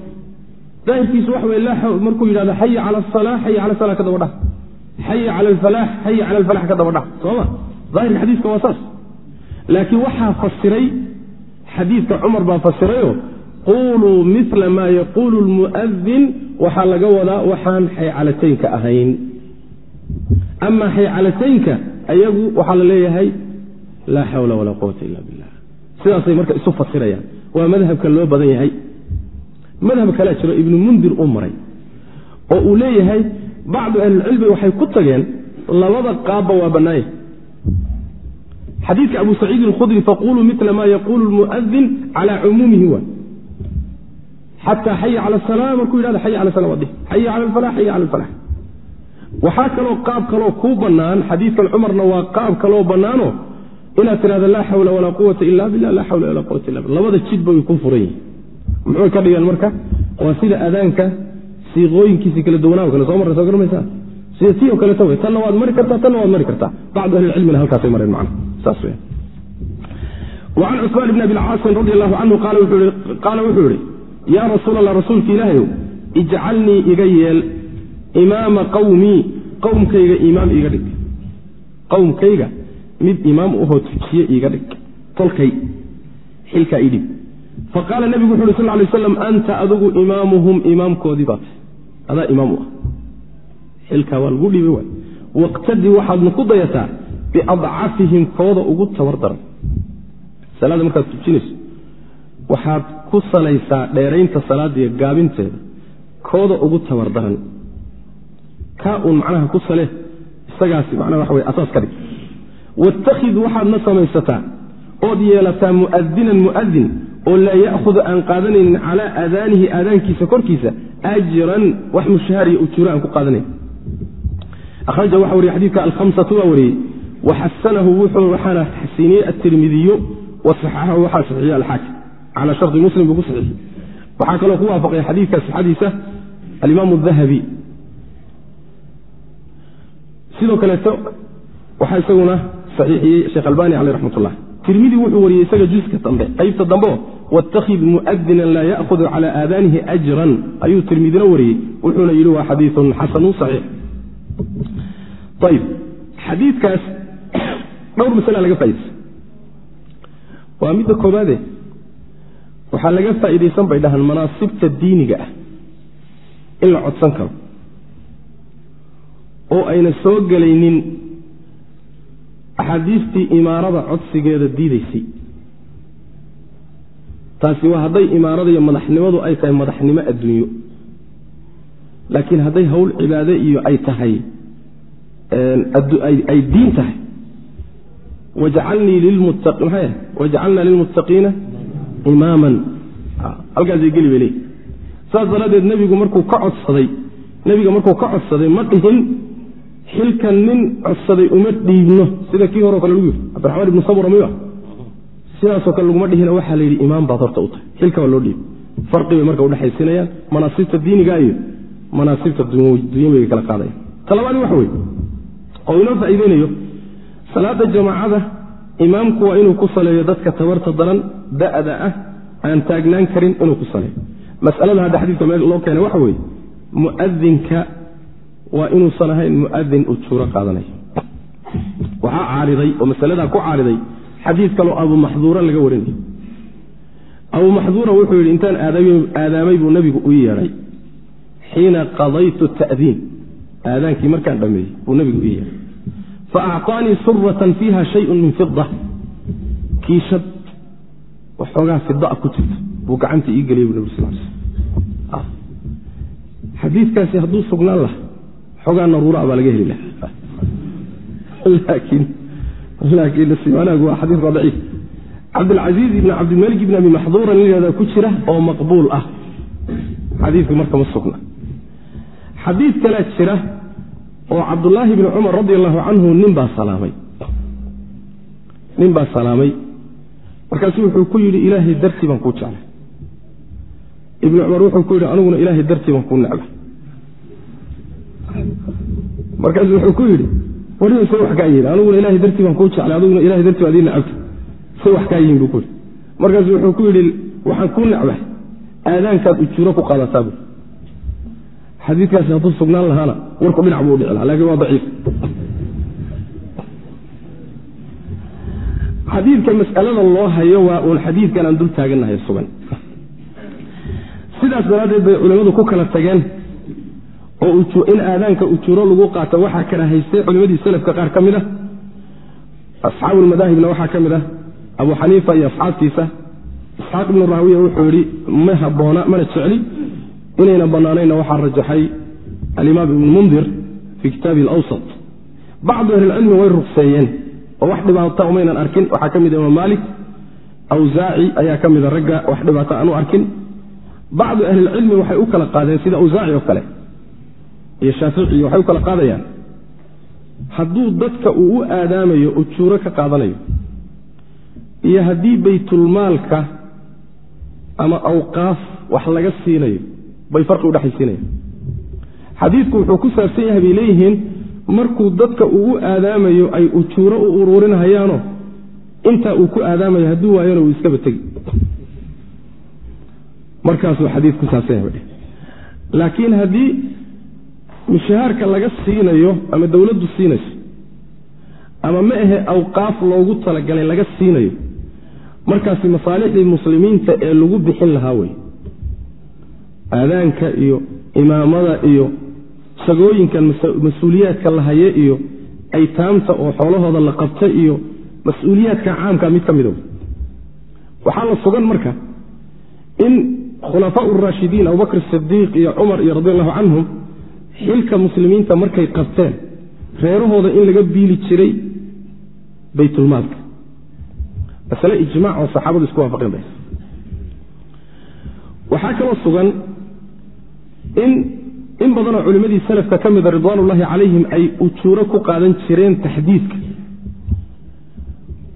Daahirkiisu waxa wey markuu yidhahdo xaya cala asalaa xaya cala salaa ka daba dhah xaya cala alfalaax xaya cala alfalax ka daba dhah sooma daahirka xadiiska waa saas laakiin waxaa fasiray xadiidka cumar baa fasirayo quuluu mila maa yaquulu lmu'adin waxaa laga wadaa waxaan xaycalataynka ahayn ama xaycalataynka ayagu waxaa la leeyahay laa xawla walaa quwata ila billah sidaasay marka isu fasirayaan waa madhabka loo badan yahay madhab kalea jiro ibnu mundir uu maray oo uu leeyahay bacdu ahlilcilmi waxay ku tageen labada qaabba waa bannaaya xadiidka abu saciidin alkhudri faquluu mila ma yaquulu lmuadin cala cumuumihi wa. Xataa xaya cala asala markuu yidhahda xaya cala sala wadhi xaya cala alfalax xaya cala alfalax waxaa kaloo qaab kaloo kuu bannaan xadiidkan cumarna waa qaab kaloo bannaano inaad tidhahda laa xawla walaa quwata ila billah laa xawla walaa quwata illa billah labada jidba way ku furan yihiin muxuu ka dhigeen marka? Waa sida adaanka siiqooyinkiisi kala duwanaa kale soo marray soo garmaysaa ti oo kaleet w tanna waad mari kartaa tanna waad mari kartaa. Bacdu ahlicilmina halkaasay mareen man an cusmaan bn abi caasin radi allahu canhu qaala wuxuu yihi yaa rasuul allah rasuulka ilaahayow ijcalnii iga yeel imaama qawmii qowmkayga imaam iga dhig. Qowmkayga mid imaam ahoo tujiye iiga dhig. Tolkay xilkaa idhib faqaala nebigu wuxu uhi sal lay aslam anta adigu imaamuhum imaamkoodii baata adaa imaam u ah xilkaa waa lagu dhiibay waay waqtadi waxaadna ku dayataa biadcafihim kooda ugu tabar daran salaada markaad tujinayso waxaad ku salaysaa dheeraynta salaadiiyo gaabinteeda kooda ugu tabar daran kaa uun macnaha ku sale isagaasi macnaha waxa wey asaas ka dhig. Wattakhid waxaadna samaysataa ood yeelataa mu'adinan mu'adin oo laa ya'hudu aan qaadanaynin calaa aadaanihi aadaankiisa korkiisa ajran wax mushahaariya ujuro aan ku qaadanayn. Akhraja waxa wariye xadiidka alhamsatu waa wariyey waxasanahu waxaana xasiniyey atirmidiyu wasaxaxahu waxaa saxiiye alxaakim cala shardi muslim buu ku saxiixiyey. Waxaa kaloo ku waafaqay xadiidka sixadiisa alimaamu dahabi. Sidoo kaleeto waxaa isaguna saxiixiyey sheekh albani caleyh raxmat tirmidi wuxuu wariyey isaga juska dambe. Qaybta dambe wattakhid mu'adinan laa ya'hudu cala aadaanihi ajran. Ayuu tirmidina wariyey wuxuuna yidhi waa xadiiun xasanun saxiix. Ayib xadiidkaas dhowr masala laga faa'idaysa waa midda koobaade waxaa laga faa'iidaysan bay dhahaan manaasibta diiniga ah in la codsan karo oo ayna soo gelaynin axaadiistii imaarada codsigeeda diidaysay. Taasi waa hadday imaarada iyo madaxnimadu ay tahay madaxnimo adduunyo. Laakiin hadday howl cibaade iyo ay tahay ay diin tahay. Wajcalnaa lilmuttaqiina imaaman. Halkaasay geli bay leeyi saas daraaddeed nebigu markuu ka codsaday nebiga markuu ka codsaday ma dhihin xilkan nin codsaday uma dhiibno sida kii horeo kale lagu yiri cabdiraxmaan ibnu sabra miya sidaasoo kale laguma dhihina waxaa la yidhi imaam baad horta u tahay. Xilka waa loo dhiib. Farqi bay marka udhexaysinayaan manaasibta diiniga iyo manaasibta dunyawiga kala qaadaya talabaadi waxa weye oo inoo faa'iideynayo salaada jamaacada imaamku waa inuu ku saleeyo dadka tabarta daran da'da ah aan taagnaan karin inuu ku saleeyo. Masalada hadda xadiidka meel loo keenay waxa weeye mu'adinka waa inuusan ahayn mu'adin ujuuro qaadanayo waxaa caariday oo masaladaa ku caariday xadiid kaloo abu maxduura laga warinayo abu maxduura wuxuu yidhi intaan aadaamay buu nebigu u yeedhay xiina qadaytu ta'diin. Aadaankii markaan dhammeeyey buu nebigu u yeedhay. Fa acطaanii suratan fiiha shayun min fida kiishad waxoogaa fidaa ku jirta buu gacanta ii geliyay bu sal sl xadiidkaasi hadduu sugnaan laha xoogaa naruura baa laga heli laakiin nasiibanaagu waa xadiis waa daciif cabdilcasiiz ibn cabdilmalik ibn abi maxduura nin yihahdaa ku jira oo maqbuul ah. Xadiidku marka ma sugna. Xadiid kalea jira oo cabdulaahi bni cumar radi allahu canhu nin baa salaamay. Nin baa salaamay. Markaasuu wuxuu ku yidhi ilaahay dartii baan kuu jeclay ibnu cumar wuxuu ku yidhi aniguna ilaahay dartii baan kuu necba markaasuu wuxuu ku yidhi wariba se wax kaa yihiin aniguna ilahay dartii baan kuu jeclay adiguna ilahay dartii baad ii necabta se wax kaa yihiin buu ku yidhi. Markaasuu wuxuu ku yidhi waxaan kuu necbay aadaankaad ujuuro ku qaadataa bu xadiikaasi hadduu sugnaan lahaana warku dhinac buu udhici laha laakiin waa daciif. Xadiidka mas'alada loo hayo waa uun xadiidkan aan dul taagannahay sugan. Sidaas daraaddeed bay culimmadu ku kala tageen oo in aadaanka ujuuro lagu qaato waxaa kala haystay culimmadii selafka qaar ka mid ah. Asxaabulmadaahibna waxaa ka mid ah abu xaniifa iyo asxaabtiisa. Isxaaq ibnu rahwiya wuxuu yidhi ma habboona mana jecli inayna bannaanayna waxaa rajaxay alimaam ibnu mundir fii kitaabi alawsat. Bacdu ahlilcilmi way rugseeyeen oo wax dhibaata umaynan arkin. Waxaa ka mid imaam maalik awsaaci ayaa ka mida ragga wax dhibaato aan u arkin. Bacdu ahlilcilmi waxay u kala qaadeen sida awsaaci oo kale iyo shaaficiy waxay u kala qaadayaan. Hadduu dadka uu u aadaamayo ujuuro ka qaadanayo iyo haddii baytulmaalka ama awqaaf wax laga siinayo bay farqi udhexaysiinayaan xadiidku wuxuu ku saabsan yahay bay leeyihiin markuu dadka uu u aadaamayo ay ujuuro u uruurinahayaano intaa uu ku aadaamayo hadduu waayona uu iskaba tegi markaasuu xadiid saabsan yahay. Laakiin haddii mushahaarka laga siinayo ama dowladdu siinayso ama ma ahe awqaaf loogu talagalay laga siinayo markaasi masaalixdii muslimiinta ee lagu bixin lahaa wey aadaanka iyo imaamada iyo sagooyinkan mas'uuliyaadka la haye iyo aytaamta oo xoolahooda la qabta iyo mas'uuliyaadka caamka mid ka mida waxaa la sugan marka in khulafaa raashidiin abubakr sidiiq iyo cumar iyo radi allahu canhum xilka muslimiinta markay qabteen reerahooda in laga biili jiray baytulmaalka. Masale ijmac oo saxaabadu isku waafaqeen bay. Waxaa kaloo sugan in in badanoo culimmadii salafka ka mida ridwaanullaahi calayhim ay ujuuro ku qaadan jireen taxdiidka.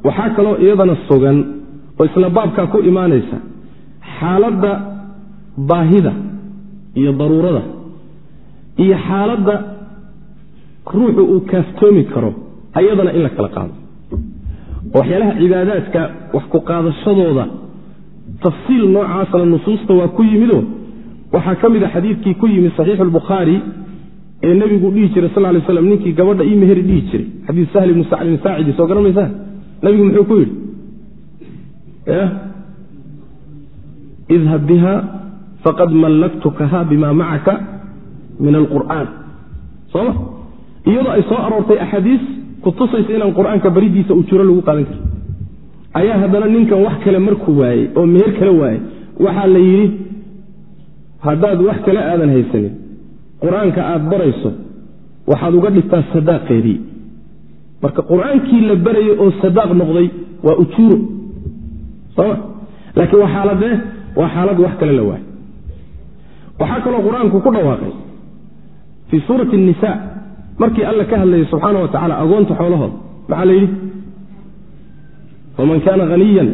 Waxaa kaloo iyadana sugan oo isla baabkaa ku imaanaysa xaaladda baahida iyo daruurada iyo xaaladda ruuxu uu kaaftoomi karo ayadana in la kala qaado. Waxyaalaha cibaadaadka wax ku qaadashadooda tafsiil noocaasna nusuusta waa ku yimido waxaa ka mid a xadiidkii ku yimid saxiixu albukhaari ee nebigu dhihi jiray sal lay slam ninkii gabadha ii meheri dhihi jiray. Xadiid sahl ibnu sacdin saacidi soo garan nebigu muxuu ku yidhi? Idhab biha faqad mallaktukaha bima macaka min alqur'aan soma iyadoo ay soo aroortay axaadiis kutusaysa inaan qur'aanka baridiisa ujuro lagu qaadan karin. Ayaa haddana ninkan wax kale markuu waayey oo meher kale waayey waxaa la yidhi haddaad wax kale aadan haysanin qur'aanka aad barayso waxaad uga dhigtaa sadaaqeedii. Marka qur'aankii la barayay oo sadaaq noqday waa ujuuro soma laakiin waa xaaladee waa xaalad wax kale la waayey waxaa kaloo qur'aanku ku dhawaaqay fii suurati nisa markii alla ka hadlayay subxaana wa tacala agoonta xoolahooda maxaa la yidhi? Waman kaana haniyan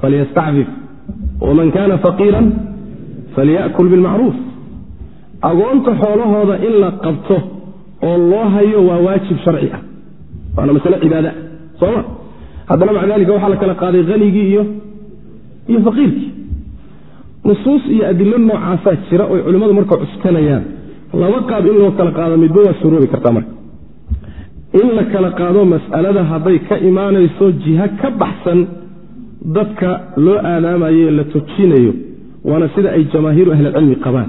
falyastacfif. Waman kaana faqiiran falya'kul bilmacruuf. Agoonta xoolahooda in la qabto oo loo hayo waa waajib sharci ah. Waana masale cibaada sooma. Haddana maca dalika waxaa la kala qaaday hanigii iyo iyo faqiirkii. Nusuus iyo adilo noocaasaa jira oy culimmadu marka cuskanayaan laba qaab in loo kala qaado midba waa suroobi kartaa marka. In la kala qaado mas'alada hadday ka imaanayso jiha ka baxsan dadka loo aadaamayo la tujinayo waana sida ay jamaahiiru ahlilcilmi qabaan.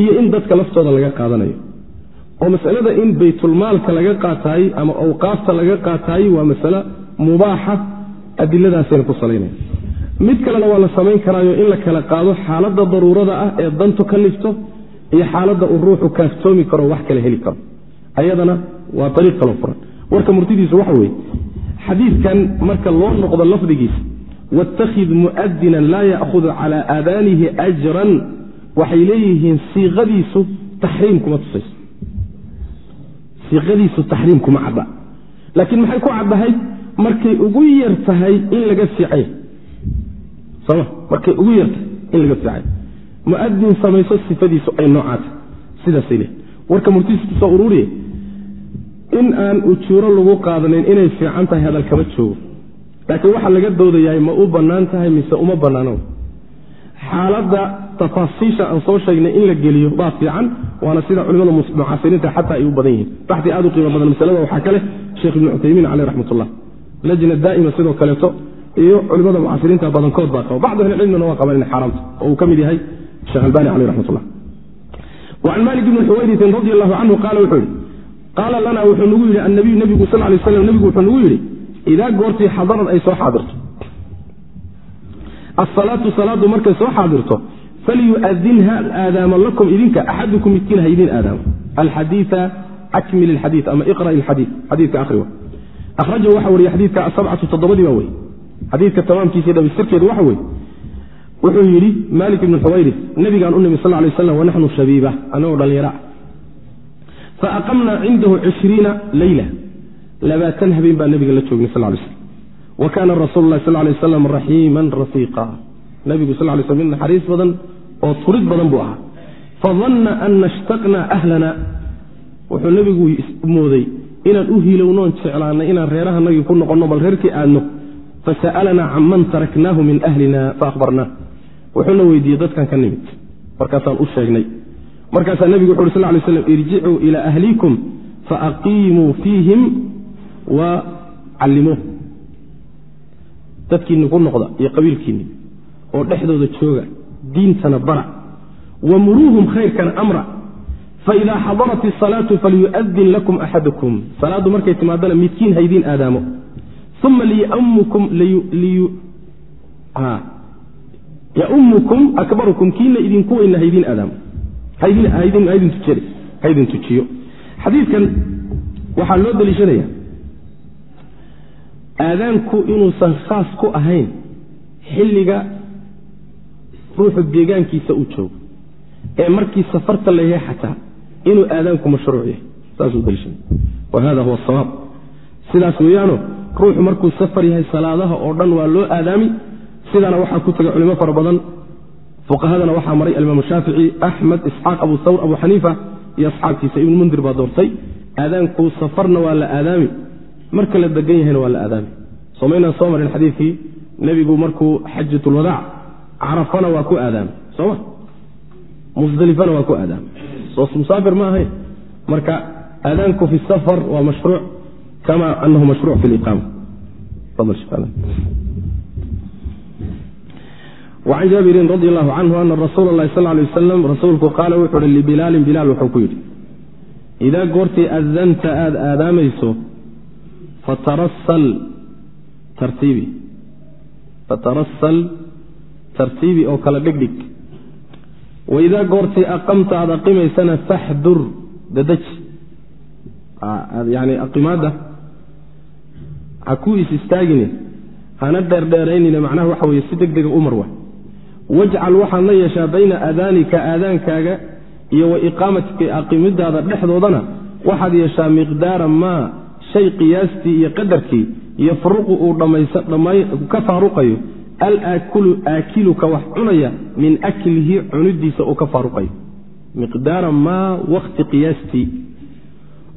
Iyo in dadka laftooda laga qaadanayo. Oo masalada in baytulmaalka laga qaataay ama awqaafta laga qaataay waa masale mubaaxa adiladaasayna ku salaynaya mid kalena waa la samayn karaayo in la kala qaado xaaladda daruurada ah ee dantu ka lifto iyo xaaladda uu ruuxu kaaftoomi karo wax kale heli karo. Ayadana waa ariiq kaloo furan. Warka murtidiisu waxa weeye xadiidkan marka loo noqdo lafdigiisa waاtakhid muadinan laa ya'hudu cala aadaanihi ajran waxay leeyihiin siiqadiisu taxriim kuma tusayso. Siiqadiisu taxriim kuma cadda. Laakiin maxay ku caddahay? Markay ugu yar tahay in laga fiicay soma markay ugu yartahay in laga fiicay muadin samayso sifadiisu ay noocaata sidaasay leeyihiin warka murtidiisu ku soo ururiye in aan ujuuro lagu qaadanayn inay fiican tahay hadal kama joogo. Laakiin waxaa laga doodayahay ma u bannaan tahay mise uma bannaano. Xaaladda tafaasiisha aan soo sheegnay in la geliyo baa fiican waana sida culimada mucaasiriinta xataa ay u badan yihiin. Baxdi aad u qiimo badan masalada waxaa kale sheekh ibnu cuthaymiin caleyh raxmatullah. Lajna daa'ima sidoo kaleeto iyo culimada mucaasiriinta badankood baa qaba. Bacdu ahlicilmina waa qabaan inay xaaraamta oo uu ka mid yahay sheekh albani caleyh raxmatullah wacan malik bni xuwayritin radi allahu canhu qaala wuxuu yihi qaala lana wuxuu nagu yidhi annabiyu nebigu sal lay slam nebigu wuxuu nagu yidhi idaa goortii xadarad ay soo xaadirto asalaatu salaadu markay soo xaadirto falyuadinha aadaamo lakum idinka axadukum midkiin ha idin aadaamo. Alxadiia akmil ilxadii ama iqra ilxadii xadiidka akhri akhrajahu waxa wariye xadiidka asabcatu toddobadii baa wey xadiidka tamaamkiisa dhamaystirkeedu waxa weye wuxuu yidhi malik ibnu xuwayris nabigaan u nimi sal lay slam wanaxnu shabiiba anagoo dhallinyara. Faaqamnaa cindahu cishriina leyla labaatan habeen baa nabiga la joognay sal lay slm wa kaana rasuulu sal lay waslam raxiiman rafiiqa. Nabigu sal lay slm mid naxariis badan oo turid badan buu ahaa. Fadanna ana ishtaqnaa ahlana wuxuu nebigu mooday inaan u hilownoon jeclaanay inaan reerahanagii ku noqonno bal reerkii aadno fasa'alanaa can man taraknaahu min ahlina wuxuuna weydiiyey dadkan ka nimid. Markaasaan u sheegnay. Markaasaa nebigu wuxu uhi sal lay slam irjicuu ilaa ahlikum faaqiimuu fiihim wa callimuuh. Dadkiinni ku noqda iyo qabiilkiinni oo dhexdooda jooga diintana bara. Wa muruuhum khayrkana amra faidaa xadarat isalaatu falyu'adin lakum axadukum salaaddu markay timaadana midkiin haydiin aadaamo. Uma yaumukum akbarukum kiina idinku weyna haydin aadaamo haydin tujiyo xadiidkan waxaa loo daliishanaya aadaanku inuusan khaas ku ahayn xilliga ruuxu deegaankiisa uu joogo ee markii safarta la yahay xataa inuu aadaanku mashruuc yahay saasuu daliishanaya wa hada huwa asawaab sidaas weeyaano ruuxu markuu safar yahay salaadaha oo dhan waa loo aadaami sidaana waxaa ku tegay culimo fara badan. Fuqahadana waxaa maray alimaam shaafici axmed isxaaq abu thawr abu xaniifa iyo asxaabtiisa ibnu mundir baa doortay aadaanku safarna waa la aadaami marka la degan yahayna waa la aadaami. Somaynaan soo marin xadiidkii nebigu markuu xajatulwadaac carafana waa ku aadaami soma musdelifana waa ku aadaami. Soos musaafir ma ahayn. Marka aadaanku fi safar waa mashruuc kama anahu mashruuc fi liqaama wacan jaabirin radi allahu canhu ana rasuula lahi sal lay wasalam rasuulku qaala wuxuu uhi libilaalin bilaal wuxuu ku yidhi idaa goortii adanta aada aadaamayso fatarasal tartiibi oo kala dhigdhig. Waidaa goortii aqamta aada aqimaysana faxdur dadaji yani aqimaadda ha ku is istaagine hana dheerdheeraynine macnaha waxa weye si deg dega u marwa wajcal waxaad la yeeshaa bayna aadaanika aadaankaaga iyo wa iqaamatika aqimidaada dhexdoodana waxaad yeeshaa miqdaara maa shay qiyaastii iyo qadarkii yafruqu uu ka faaruqayo. Alaakulu aakiluka wax cunaya min aklihi cunidiisa uu ka faaruqayo. Miqdaara maa wakti qiyaastii.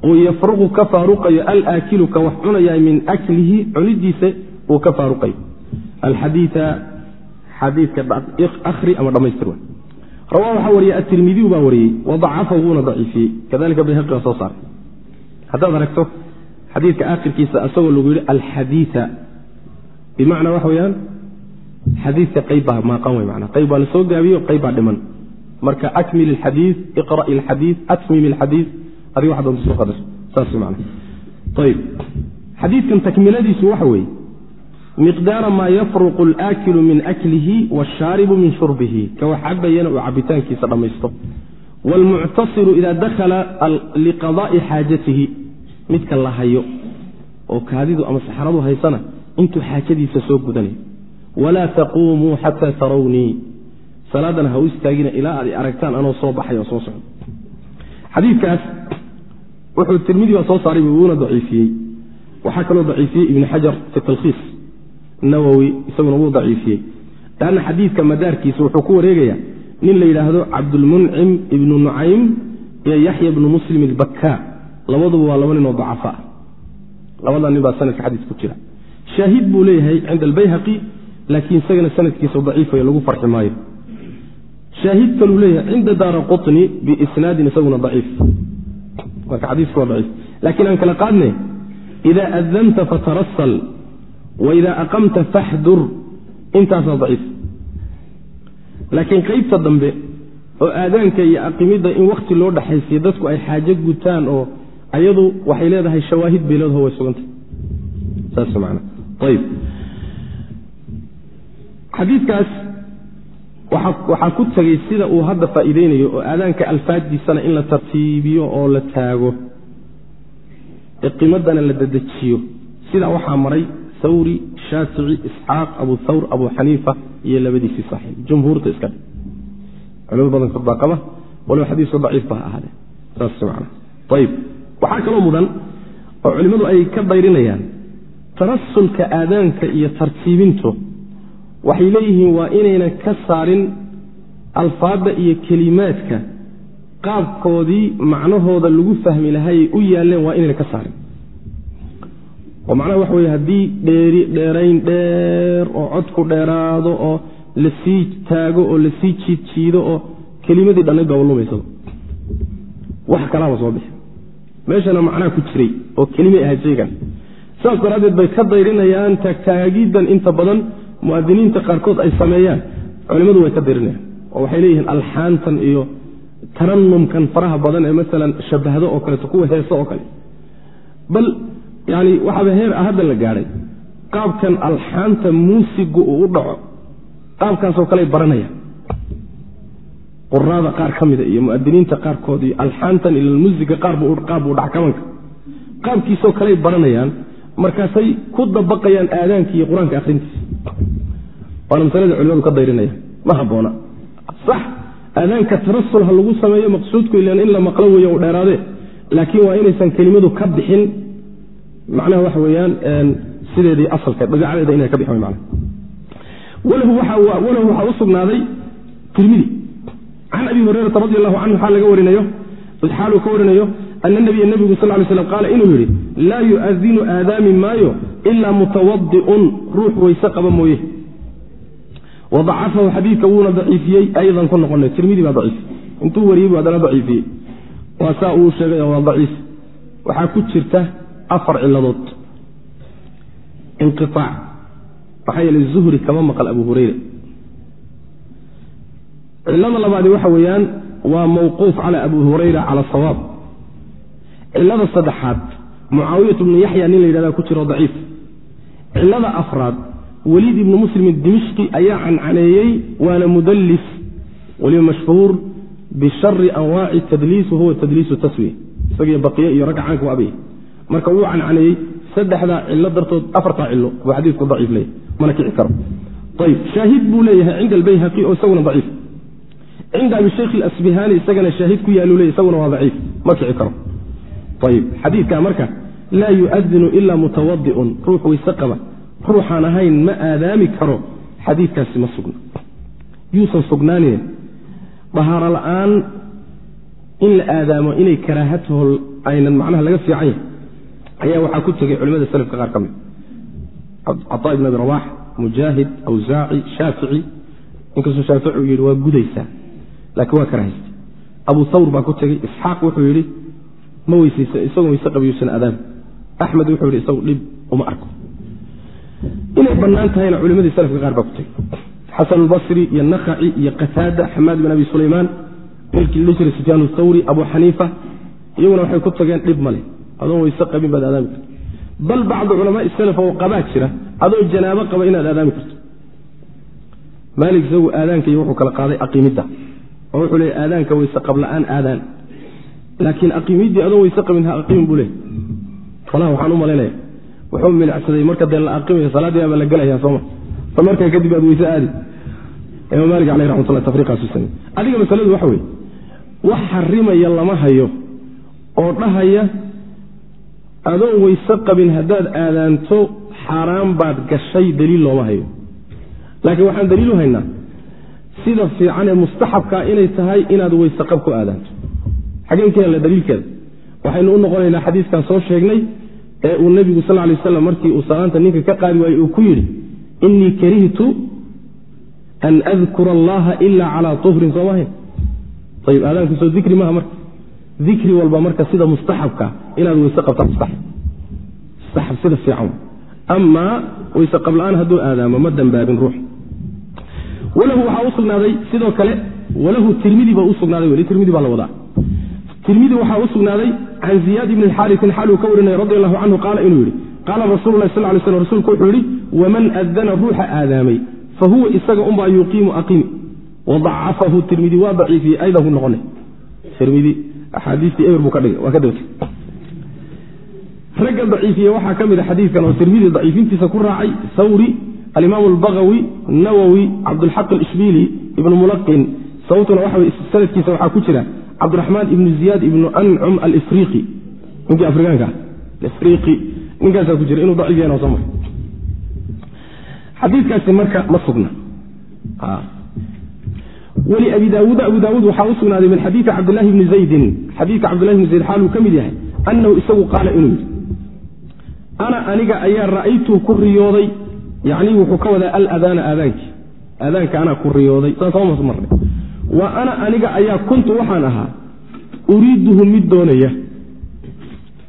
Uu yafruqu ka faaruqayo alaakiluka wax cunaya min aklihi cunidiisa uu ka faaruqayo alxadiia xadiidka ahri ama dhamaystir rawaa waxaa wariyey atirmidiyu baa wariyey wadacafahu wuuna daciifiyey. Kadalika bayhaqi baa soo saaray haddaad aragto xadiidka aakhirkiisa asagoo lagu yihi alxadiia bimacnaa waxa weyaan xadiidka qayb baa maaqan wey mana qayb baa la soo gaabiyo qayb baa dhiman. Marka akmil ilxadiid iqra' ilxadiid atmim ilxadiid adiga wax doonta soo qadaso saas man ayb xadiidkan takmiladiisu waxa weeye miqdaara maa yafruqu alaakilu min aklihi waashaaribu min shurbihi ka wax cabayana uu cabitaankiisa dhammaysto waalmuctasiru idaa dakhala liqadaa'i xaajatihi midka la hayo oo kaadidu ama saxradu haysana intuu xaajadiisa soo gudanayo walaa taquumuu xataa tarawnii salaadana ha u istaagina ilaa aad aragtaan anoo soo baxay oo soo socdo. Xadiikaas wuxuu tirmidi baa soo saaray wuuna daciifiyey. Waxaa kaloo daciifiyey ibn xajar fi talkhiis nawowi isaguna wuu daciifiyey. Lanna xadiidka madaarkiisa wuxuu ku wareegayaa nin la yidhaahdo cabdulmuncim ibnu nucaym iyo yaxya ibnu muslim ilbakkaa labaduba waa laba ninoo dacafa ah. Labada nin baa sanadka xadiis ku jira. Shaahid buu leeyahay cinda albayhaqi laakiin isagana sanadkiisa daciifayo lagu farxi maayo. Shaahid kaluu leeyahay cinda daara qutni biisnaadin isaguna daciif. Marka xadiisku waa daciif. Laakiin aan kala qaadne ida adanta fatarasal waida aqamta faxdur intaasaa daciif laakiin qaybta dambe oo aadaanka iyo aqimidda in wakti loo dhexaysiyo dadku ay xaajo gutaan oo ayadu waxay leedahay shawaahid bay leedaho way sugantay saas man ayb xadiidkaas waxaa ku tegey sida uu hadda faa'iideynayo oo aadaanka alfaaddiisana in la tartiibiyo oo la taago iqimadana la dedejiyo sidaa waxaa maray thawri shaafici isxaaq abu thawr abu xaniifa iyo labadiisii saaxiib jumhuurta iska dhe culamo badankood baa qaba waliba xadiisku daciif ba ha ahaadee saas man ayib waxaa kaloo mudan oo culimmadu ay ka dayrinayaan tarasulka aadaanka iyo tartiibintu waxay leeyihiin waa inaynan ka saarin alfaadda iyo kelimaadka qaabkoodii macnahooda lagu fahmi lahaayay u yaalleen waa inaynan ka saarin oo macnaha waxa weye haddii dheeri dheerayn dheer oo codku dheeraado oo la sii taago oo la sii jiidjiido oo kelimadii dhannayd baa walumaysaba wax kalaaba soo bixi meeshana macnaha ku jiray oo kelimay ahayd shaygan saas daraaddeed bay ka dayrinayaan taagtaagidan inta badan mu'adiniinta qaarkood ay sameeyaan. Culimmadu way ka dayrinayaan oo waxay leeyihiin alxaantan iyo taranumkan faraha badan ee masalan shabahdo oo kaleeto kuwa heeso oo kale. Bal yani waxaaba heer hadda la gaadhay. Qaabkan alxaanta muusigu uu u dhaco. Qaabkaasoo kale baranayaan quraada qaar ka mida iyo mu'adiniinta qaarkood iyo alxaantan ilalmusiga qaab buu dhac kabanka qaabkiisoo kaley baranayaan markaasay ku dabaqayaan aadaanki iyo qur'aanka akhrintiisa. Waana masalada culimadu ka dayrinayaan ma haboona sax aadaanka tarasul ha lagu sameeyo maqsuudku ilan in la maqlo weeye u dheeraadee. Laakiin waa inaysan kelimadu ka bixin macnaha waxa weeyaan sideedii asalka dabeecadeeda inay ka bixin man walahu waxaa u sugnaaday tirmidi can abi hurayrata radi allahu canhu waxaa laga warinayo xaaluu ka warinayo ana nabiya nebigu sal lay slam qaala inuu yidhi laa yu'adinu aadaami maayo ilaa mutawadi'un ruux weyse qaba mooye. Wadacafahu xadiidka wuuna daciifiyey aydan ku noqonay. Tirmidi baa daciif. Intuu wariyey buu haddana daciifiyey. Waa saa uu sheegay waa daciif. Waxaa ku jirta afar ciladood. Inqiaac maxaa yeele zuhri kama maqal abu hureyra cilada labaadi waxa weeyaan waa mawquuf cala abi hurayra cala sawaab. Cilada saddexaad mucaawiyat bnu yaxya nin la yidhahda ku jiro daciif. Cilada afraad weliid ibnu muslim dimishqi ayaa cancaneeyey waana mudallis weliba mashhuur bishari anwaaci tadliis wahuwa tadliisu taswiya isagii baqiye iyo ragga caanka u marka wuu cancaneeyey saddexdaa cilo dartood afartaa cilo buu xadiidku daciif leeyahy mana kici karo. Ayb shaahid buu leeyahay cinda albayhaqi oo isaguna daciif. Cinda abishaykh asbihani isagana shaahid ku yaalu ley isaguna waa daciif ma kici karo. Ayb xadiidka marka laa yuadinu ila mutawadiun ruux weyse qaba. Ruuxaan ahayn ma aadaami karo. Xadiidkaasi ma sugna. Yuusan sugnaanin dahaaro la'aan in la aadaamo inay karaahataho aynan macnaha laga fiican yahay ayaa waxaa ku tegay culimada salafka qaar ka mid. Cataa ibn abi rawax mujaahid awsaaci shaafici inkastoo shaafici uu yidhi waa gudaysaa. Laakiin waa karahaystay abu thawr baa ku tegey isxaaq wuxuu yidhi ma weysaysa isagoo weyse qabayuusan aadaami axmed wuxuu yidhi isagu dhib uma arko. Inay bannaan tahayna culimadii salafka qaar baa ku tegey xasan albasri iyo nakaci iyo qataada xamaad bin abi sulaymaan milkii la jiray sufyaan thawri abu xaniifa iyaguna waxay ku tageen dhib male adoon weyse qabin baad aadaami karto. Bal bacdu culamaai salaf oo qabaa jira adoo janaabo qaba inaad aadaami karto. Maalik isagu aadaanka iyo wuxuu kala qaaday aqiimidda. Oo wuxuu leeyay aadaanka weyse qabla'aan aadaan. Laakiin aqiimiddii adoon weyse qabin ha aqiimin buu leeyay falaha waxaan u malaynaya. Wuxuu milicsaday marka dee la aqimayo salaaddii baa la gelaya sooma fa markaa kadib aad weyse aadi. Imaam maalik caleyh raxmatullah tafriiqaasu samey adiga masaladu waxa weeye wax xarimaya lama hayo oo dhahaya adoon weyse qabin haddaad aadaanto xaaraan baad gashay daliil looma hayo. Laakiin waxaan daliilu haynaa. Sida fiican ee mustaxabkaa inay tahay inaad weyse qab ku aadaanto. Xageen ka daliilkeeda. Waxaynu u noqonaynaa xadiiskan soo sheegnay ee uu nebigu sal lay waslam markii uu salaanta ninka ka qaadi waayey uu ku yidhi innii karihtu an adkura allaha ila calaa tuhrin. Soo mahayn ayib aadaanku soo dikri maha marka dikri walba marka sida mustaxabka inaad weyse qabta mustaxab. Sida fiican amaa weyse qabla-aan hadduu aadaamo ma dambaabin ruux. Walahu waxaa u sidoo kale walahu tirmidi baa u weli tirmidi baa la wadaa. Tirmidi waxaa u can ziyaad ibni xaarisin xaaluu ka warinaya radi allahu canhu qaala inuu yidhi qaala rasuulu lahi sal lay slm rasuulku wuxuu yidhi waman adana ruuxa aadaamay fa huwa isaga unbaa yuqiimu aqiimi wadacafahu tirmidi waa daciifiyey aydan ku noqona tirmidi axaadiistii eber buu ka dhigay waa ka dabtay ragga daciifiye waxaa ka mid a xadiidkan oo tirmidi daciifintiisa ku raacay thawri alimaam albagawi nawowi cabdulxaq alishbiili ibnu mulaqin. Sababtuna waxa wey sanadkiisa waxaa ku jira cabdiraxmaan ibnu ziyaad ibnu ancum alifriqi ninkii afrikaanka afriqi ninkaasaa ku jira inuu daciif yahay soo mar xadiikaasi marka ma sugna weli abi daawuud abu daawuud waxaa u sugnaaday min xadiii cabdilahi bni zaydin xadiika cabdilahi bni zayd xaaluu ka mid yahay. Anahu isagu qaala inuu yidhi ana aniga ayaa ra'aytuu ku riyooday. Yacnii wuxuu ka wadaa aladaana aadaankii aadaanka anaa ku riyooday. Saa soo mas marnay. Wa ana aniga ayaa kuntu waxaan ahaa uriiduhu mid doonaya.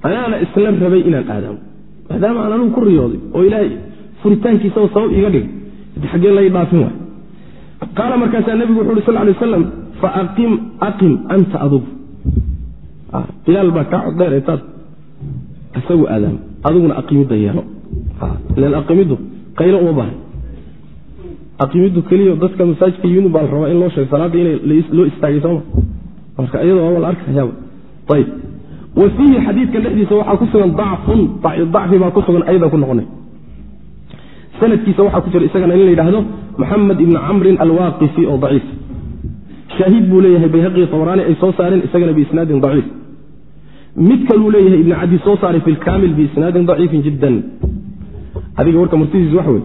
Anaana isla rabay inaan aadaamo maadaama aan anigu ku riyooday oo ilaahay furitaankiisaba sabab iiga dhigay xaggee lay dhaafin waay qaala markaasaa nebigu wuxu uhi sal lay aslam faaqim aqim anta adugu. Bilaal baa kaa coddheer taas isagu aadaamo adiguna aqimidda yeelo ilan aqimiddu qaylo uma baahan aqimiddu keliya dadka masaajidka yimid baa la rabaa in loo sheego salaadda in loo istaagay sooma. Marka iyadoo waa la arkayaaba ayib wa fiihi xadiidkan dhexdiisa waxaa ku sugan dacfun dacfi baa ku sugan aydan ku noqonay. Sanadkiisa waxaa ku jira isagana in la yidhaahdo moxamed ibni camrin alwaaqifi oo daciif. Shaahid buu leeyahay bayhaqi tabraani ay soo saareen isagana biisnaadin daciif. Mid kaluu leeyahay ibni cadi soo saaray fi lkaamil biisnaadin daciifin jiddan. Adiga warka murtidiis waxa wey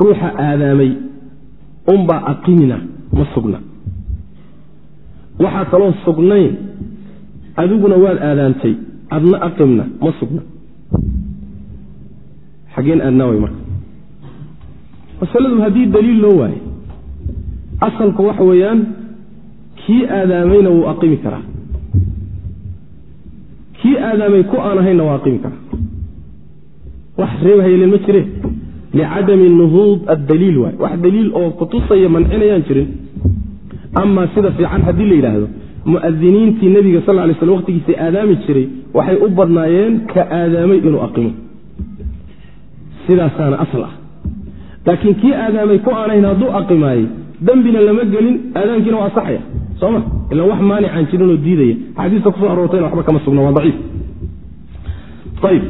ruuxa aadaamay unbaa aqimina ma sugna. Waxaa kaloo sugnayn adiguna waad aadaantay adna aqimna ma sugna. Xaggeen aadnaa marka masaladu haddii daliil loo waayo asalku waxa weeyaan kii aadaamayna wuu aqimi karaa. Kii aadaamay ku aan ahaynna waa aqimi karaa. Wax reebhaylen ma jire licadami nuhuud addaliil waay wax daliil oo kutusaya mancinayaan jirin. Amaa sida fiican haddii la yidhaahdo mu'adiniintii nebiga sal lay sl waqtigiisa aadaami jiray waxay u badnaayeen ka aadaamay inuu aqimo. Sidaasaana asal ah laakiin kii aadaamay ku aanayn hadduu aqimaayey dembina lama gelin aadaankiina waa asaxaya soma ilan wax maanicaan jirinoo diidaya. Xadiista kuso aroortayna waxba kama sugna waa daciif. Ayb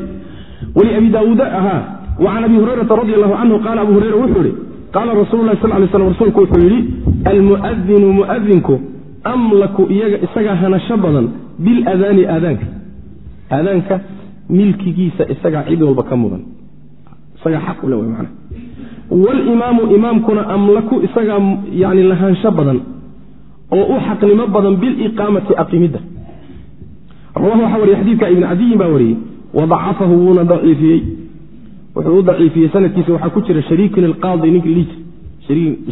weli abi daawuud ahaa wacan abi hurayrata radi allahu canhu qaala abu hureyra wuxuu yihi qaala rasuulu lahi sal slam rasuulku wuxuu yidhi almu'adinu mu'adinku amlaku iyaga isagaa hanasho badan biladaani aadaanka. Aadaanka milkigiisa isagaa cid walba ka mudan. Isagaa xaq ule w man walimaamu imaamkuna amlaku isagaa yani lahaansho badan oo u xaqnimo badan biliqaamati aqimidda. Rawahu waxaa wariye xadiidka ibn cadiyin baa wariyey wadacafahu wuuna daciifiyey. Wuxuu u daciifiyey sanadkiisa waxaa ku jira shariikin ilqaadi ninki lii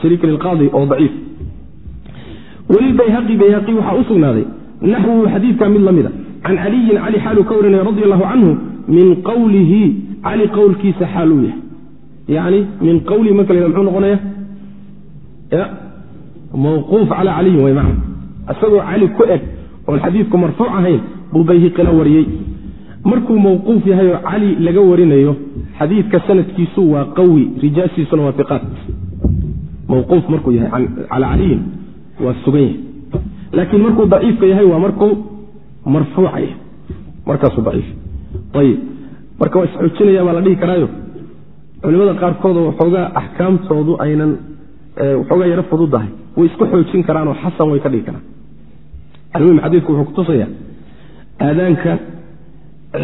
shariikin ilqaadi oo daciif. Welilbayhaqi bayhaqi waxaa u sugnaaday naxwuhu xadiidka mid la mida can caliyin cali xaaluu ka warinaya radi allahu canhu min qowlihi cali qowlkiisa xaaluu yahay yani min qawlihi marka la mxuu noqonaya? Mawquuf cala caliyin way macna. Isagoo cali ku eg oon xadiidku marfuuc ahayn buu bayhiqina wariyey. Markuu mawquuf yahay oo cali laga warinayo xadiidka sanadkiisu waa qawi rijaashiisuna waa iqaat mawquuf markuu yahay cala caliyin waa sugan yahay. Laakiin markuu daciifka yahay waa markuu marfuuca yahay. Markaasuu daciif. Ayib. Marka waa isxoojinaya baa la dhihi karaayo culimada qaarkoodoo waxoogaa axkaamtoodu aynan waxoogaa yaro fududahay way isku xoojin karaanoo xasan way ka dhigi karaan. Almuhim xadiidku wuxuu kutusaya aadaanka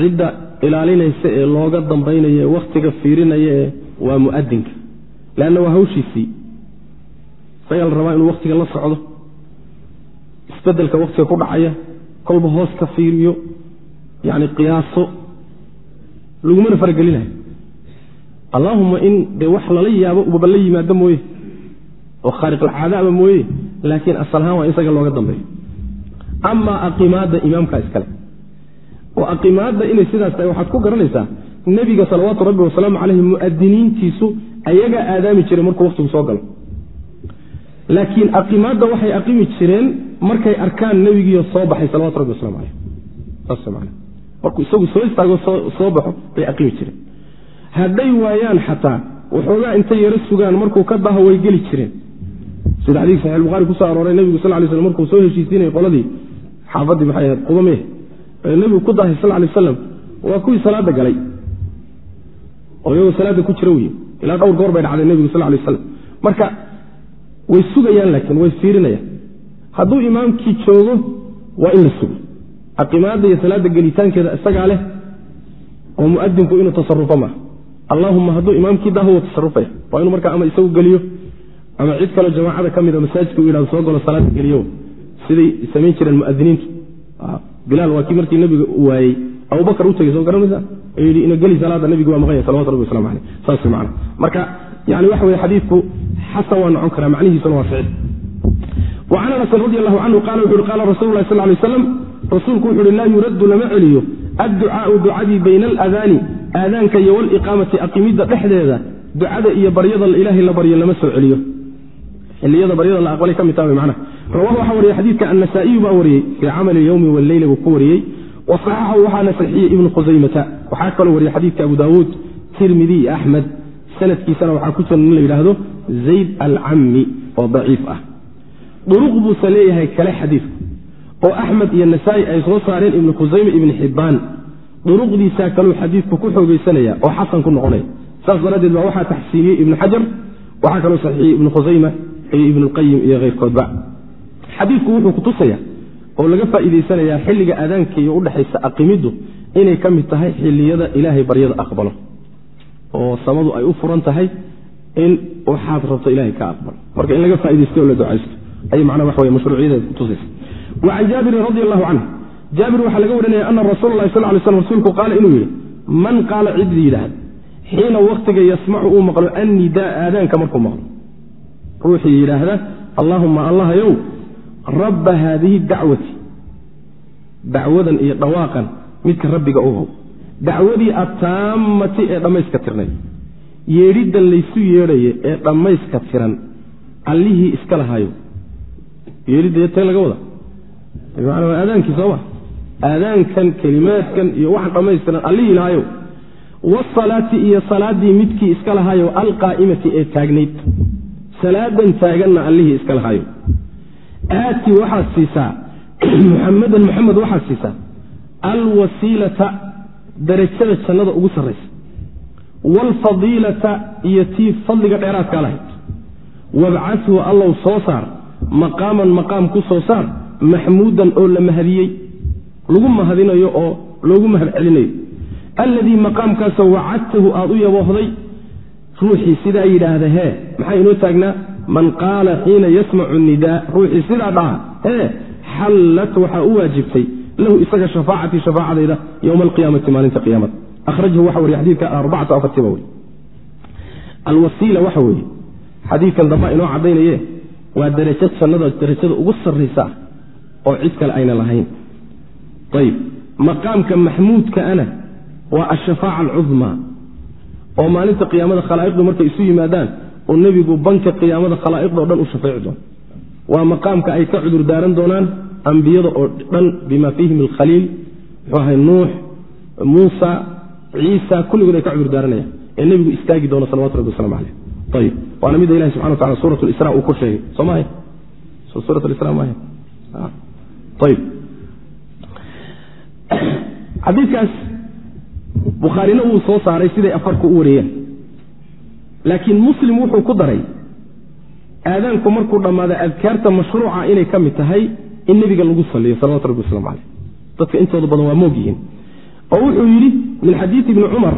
cidda ilaalinaysa ee looga dambaynaya ee wakhtiga fiirinaya ee waa mu'adinka leanna waa hawshiisii. Isagaa la rabaa inuu wakhtiga la socdo isbeddelka wakhtiga ku dhacaya kolba hoos ka fiiriyo yacni qiyaaso lagumana faragelinayo allaahuma in dee wax lala yaabo ubaba la yimaado mooye. Oo khaariqalcaadaaba mooye. Laakiin asal ahaan waa isaga looga dambeeyo. Amaa aqimaadda imaamkaa iskale oo aqimaadda inay sidaas tahay waxaad ku garanaysaa nebiga salawaatu rabbi wasalaamu caleyhi mu'adiniintiisu ayagaa aadaami jiray markuu wakhtigu soo galo. Laakiin aqimaadda waxay aqimi jireen markay arkaan nebigiio soo baxay salawatu rabbi waslamu caleyh markuu isagu soo istaago soo baxo bay aqimi jireen hadday waayaan xataa waxoogaa intay yaro sugaan markuu ka daho way geli jireen. Sida xadiik saxi buhari ku soo arooray nebigu sal lay slam markuu soo heshiisiinayay qoladii xaafadii maxay ahayd qubameh nebigu ku dahay sal lay waslam waa kuwii salaada galay. Oo iyagoo salaada ku jira wey ilaa dhowr goor bay dhacday nebigu sal lay waslam marka way sugayaan laakiin way fiirinayaan hadduu imaamkii joogo waa in la sugo. Aqimaada iyo salaada gelitaankeeda isagaa leh oo muadinku inuu tasarufo maaha allahuma hadduu imaamkii wuu tasarufaya waa inuu markaa ama isagu geliyo ama cid kaloo jamaacada ka mida masaajidka u yidhahdo soo galo salaada geliyo. Siday samayn jireen muadiniintu bilaal waa kii markii nabiga u waayey. Abubakar u tegey soo garanaysa yidhi ina geli salaada nabigu waa maqanya salawatu rabbi waslamu aleyh saas man marka yani waxa weye xadiidku xasan waa nocon karaa macnihiisuna waa ficil radi allahu canhu qala wuxu uhi qaala rasulu lahi sal lay waslam rasuulku wuxu uhi laa yuraddu lama celiyo. Adducaau ducadii bayna aladaani aadaanka iyo waliqaamati aqimidda dhexdeeda ducada iyo baryada ilaahay la baryo lama soo celiyo. Xiliyada baryada la aqbalay ka mid taha mana rawahu waxaa wariyey xadiidka annasaa'iyu baa wariyey fii camali yowmi walleyla buu ku wariyey. Wa saxaxahu waxaana saxiyey ibnu khusaymata waxaa kaloo wariyey xadiidka abu daawuud tirmidi iyo axmed. Sanadkiisana waxaa ku jira in la yidhaahdo zayd alcammi oo daciif ah. Duruq buuse leeyahay kale xadiidku oo axmed iyo nasaa'i ay soo saareen ibnu khusayme ibni xibbaan duruqdiisaa kaluu xadiidku ku xoogeysanaya oo xasan ku noqonaya saas daraaddeed baa waxaa taxsiiniyey ibnu xajar waxaa kaloo saxiixiyey ibnu khusayma iyo ibnuulqayim iyo keyrkoodba. Xadiidku wuxuu kutusaya oo laga faa'iidaysanayaa xilliga aadaanka iyo udhexaysa aqimiddu inay ka mid tahay xilliyada ilaahay baryada aqbalo. Oo samadu ay u furan tahay in waxaad rabto ilahay ka aqbalo. Marka in laga faa'idaysto oo la ducaysto. Ay macnaa wax wey mashruuciyadeed kutusaysa wa can jaabirin radi allahu canhu jaabir waxaa laga warinaya ana rasuula lahi sal lay slam rasuulku qaala inuu yidhi man qaala ciddi yidhaahda xiina waktiga yasmacu uu maqlo annidaa aadaanka markuu maqlo. Ruuxii yidhaahda allaahuma allahayow rabba haadihi dacwati dacwadan iyo dhawaaqan midka rabbiga u how dacwadii attaammati ee dhammayska tirnay yeedhiddan laysu yeedhaye ee dhammayska tiran allihii iska lahaayo. Yeedhidda tee laga wada? Aadaankii sooma aadaankan kelimaadkan iyo waxaan dhammaystiran allihii lahaayo wasalaati iyo salaaddii midkii iska lahaayo alqaa'imati ee taagnayd. Salaadan taaganna allihii iska lahaayo aati waxaad siisaa muxamadan muxamed waxaad siisaa alwasiilata darajada jannada ugu sarraysa. Waalfadiilata iyo tii fadliga dheeraadkaa lahayd. Wabcathu allow soo saar maqaaman maqaam ku soo saar maxmuudan oo la mahadiyey lagu mahadinayo oo loogu mahad alladii maqaamkaasoo wacadtahu aad u yaboohday ruuxii sidaa yidhaahda hee maxaa inoo taagnaa man qaala xiina yasmacu nidaa. Ruuxii sidaa dhaha hee xallat waxaa u waajibtay lahu isaga shafaacatii shafaacadayda yowma alqiyaamati maalinta qiyaamada ahrajahu waxa wariye xadiidka arbacatu afartiba wey alwasiila waxa weeye xadiidkan damba inoo caddaynaye waa darajo jannada darajada ugu sarraysa oo cid kale ayna lahayn ayib maqaamka maxmuudka ana waa ashafaaca alcudmaa oo maalinta qiyaamada khalaa'iqdu markay isu yimaadaan oo nebigu banka qiyaamada khalaa'iqda o dhan u shafeeci doono waa maqaamka ay ka cudur daaran doonaan ambiyada oo dhan bima fiihim alkhaliil. Muxuu ahay nuux muusa ciisa kulligood ay ka cudur daaranayaan. Ee nebigu istaagi doono salawatu rabbi waslamu caleyh ayib waana mida ilahi subxana wa tacala suurat lisra uu ku sheegay. Soo maahay so suurat lisra maahay ayib xadiidkaas bukhaarina wuu soo saaray siday afarku u wariyeen. Laakiin muslim wuxuu ku daray aadaanku markuu dhammaada adkaarta mashruuca inay ka mid tahay in nebiga lagu saliyo salawatu rabbi waslamu caleyh dadka intooda badan waa moog oo wuxuu yidhi min xadiidi ibni cumar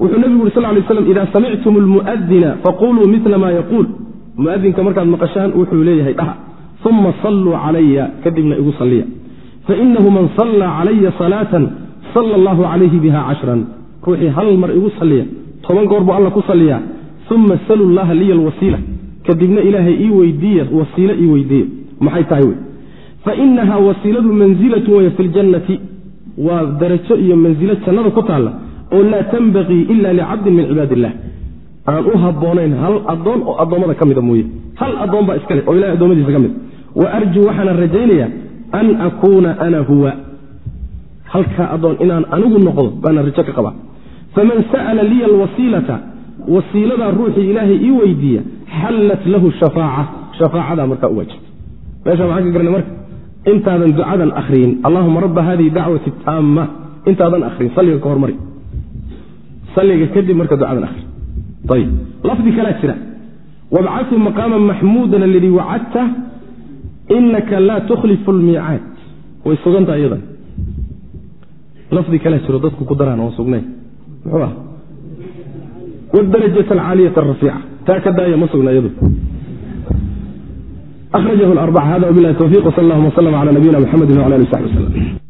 wuxuu nebigu yuri sal lay slam ida samictum almu'adina faquluu mila ma yaquul. Muadinka markaad maqashaan wuxuu leeyahay dhaha uma salluu calaya kadibna igu salliya fainahu man sallaa calaya salaatan sala allahu calayhi biha cashran ruuxii hal mar igu salliya toban goor buu alla ku salliyaa uma salu llaha liya alwasiila kadibna ilaahay ii weydiiya wasiilo ii weydiiya maxay tahay wey fainaha wasiiladu mansilatu way fi ljannati waa darajo iyo mansilo jannada ku taalla oo laa tanbaqii ila licabdin min cibaad illah aan u habboonayn hal addoon oo addoommada ka mida mooye hal addoon baa iska leh oo ilahay addoommadiisa ka mid wa arjuu waxaana rajaynayaa an akuuna ana huwa. Halkaa addoon inaan anigu noqdo baana rajo ka qabaa faman sa'ala liya alwasiilata wasiiladaa ruuxii ilaahay ii weydiiya xallat lahu shafaaca. Shafaacada markaa u waajibta meesha maxaan ka garnay marka intaadan ducadan akhriyin. Allahuma rabba hadihi dacwati taama intaadan akhriyin. Salliga ka hormari. Salliga kadib marka ducadan akhri ayib lafdi kalaa jira. Wabcahu maqaama maxmuudan alladii wacadta inaka laa tukhlifu lmiicaad way sugantaha iyadan. Lafdi kalaa jiro dadku ku daraan oo sugnay. Muxuu ah? Wdarajat alcaaliyata arafiica taa ka daaya ma sugna iyadu. Akhrajahu larbaca hada wabilahi towfiq wsal allahuma wslm cala nabiyina mxamedi wala ali saxbi wslm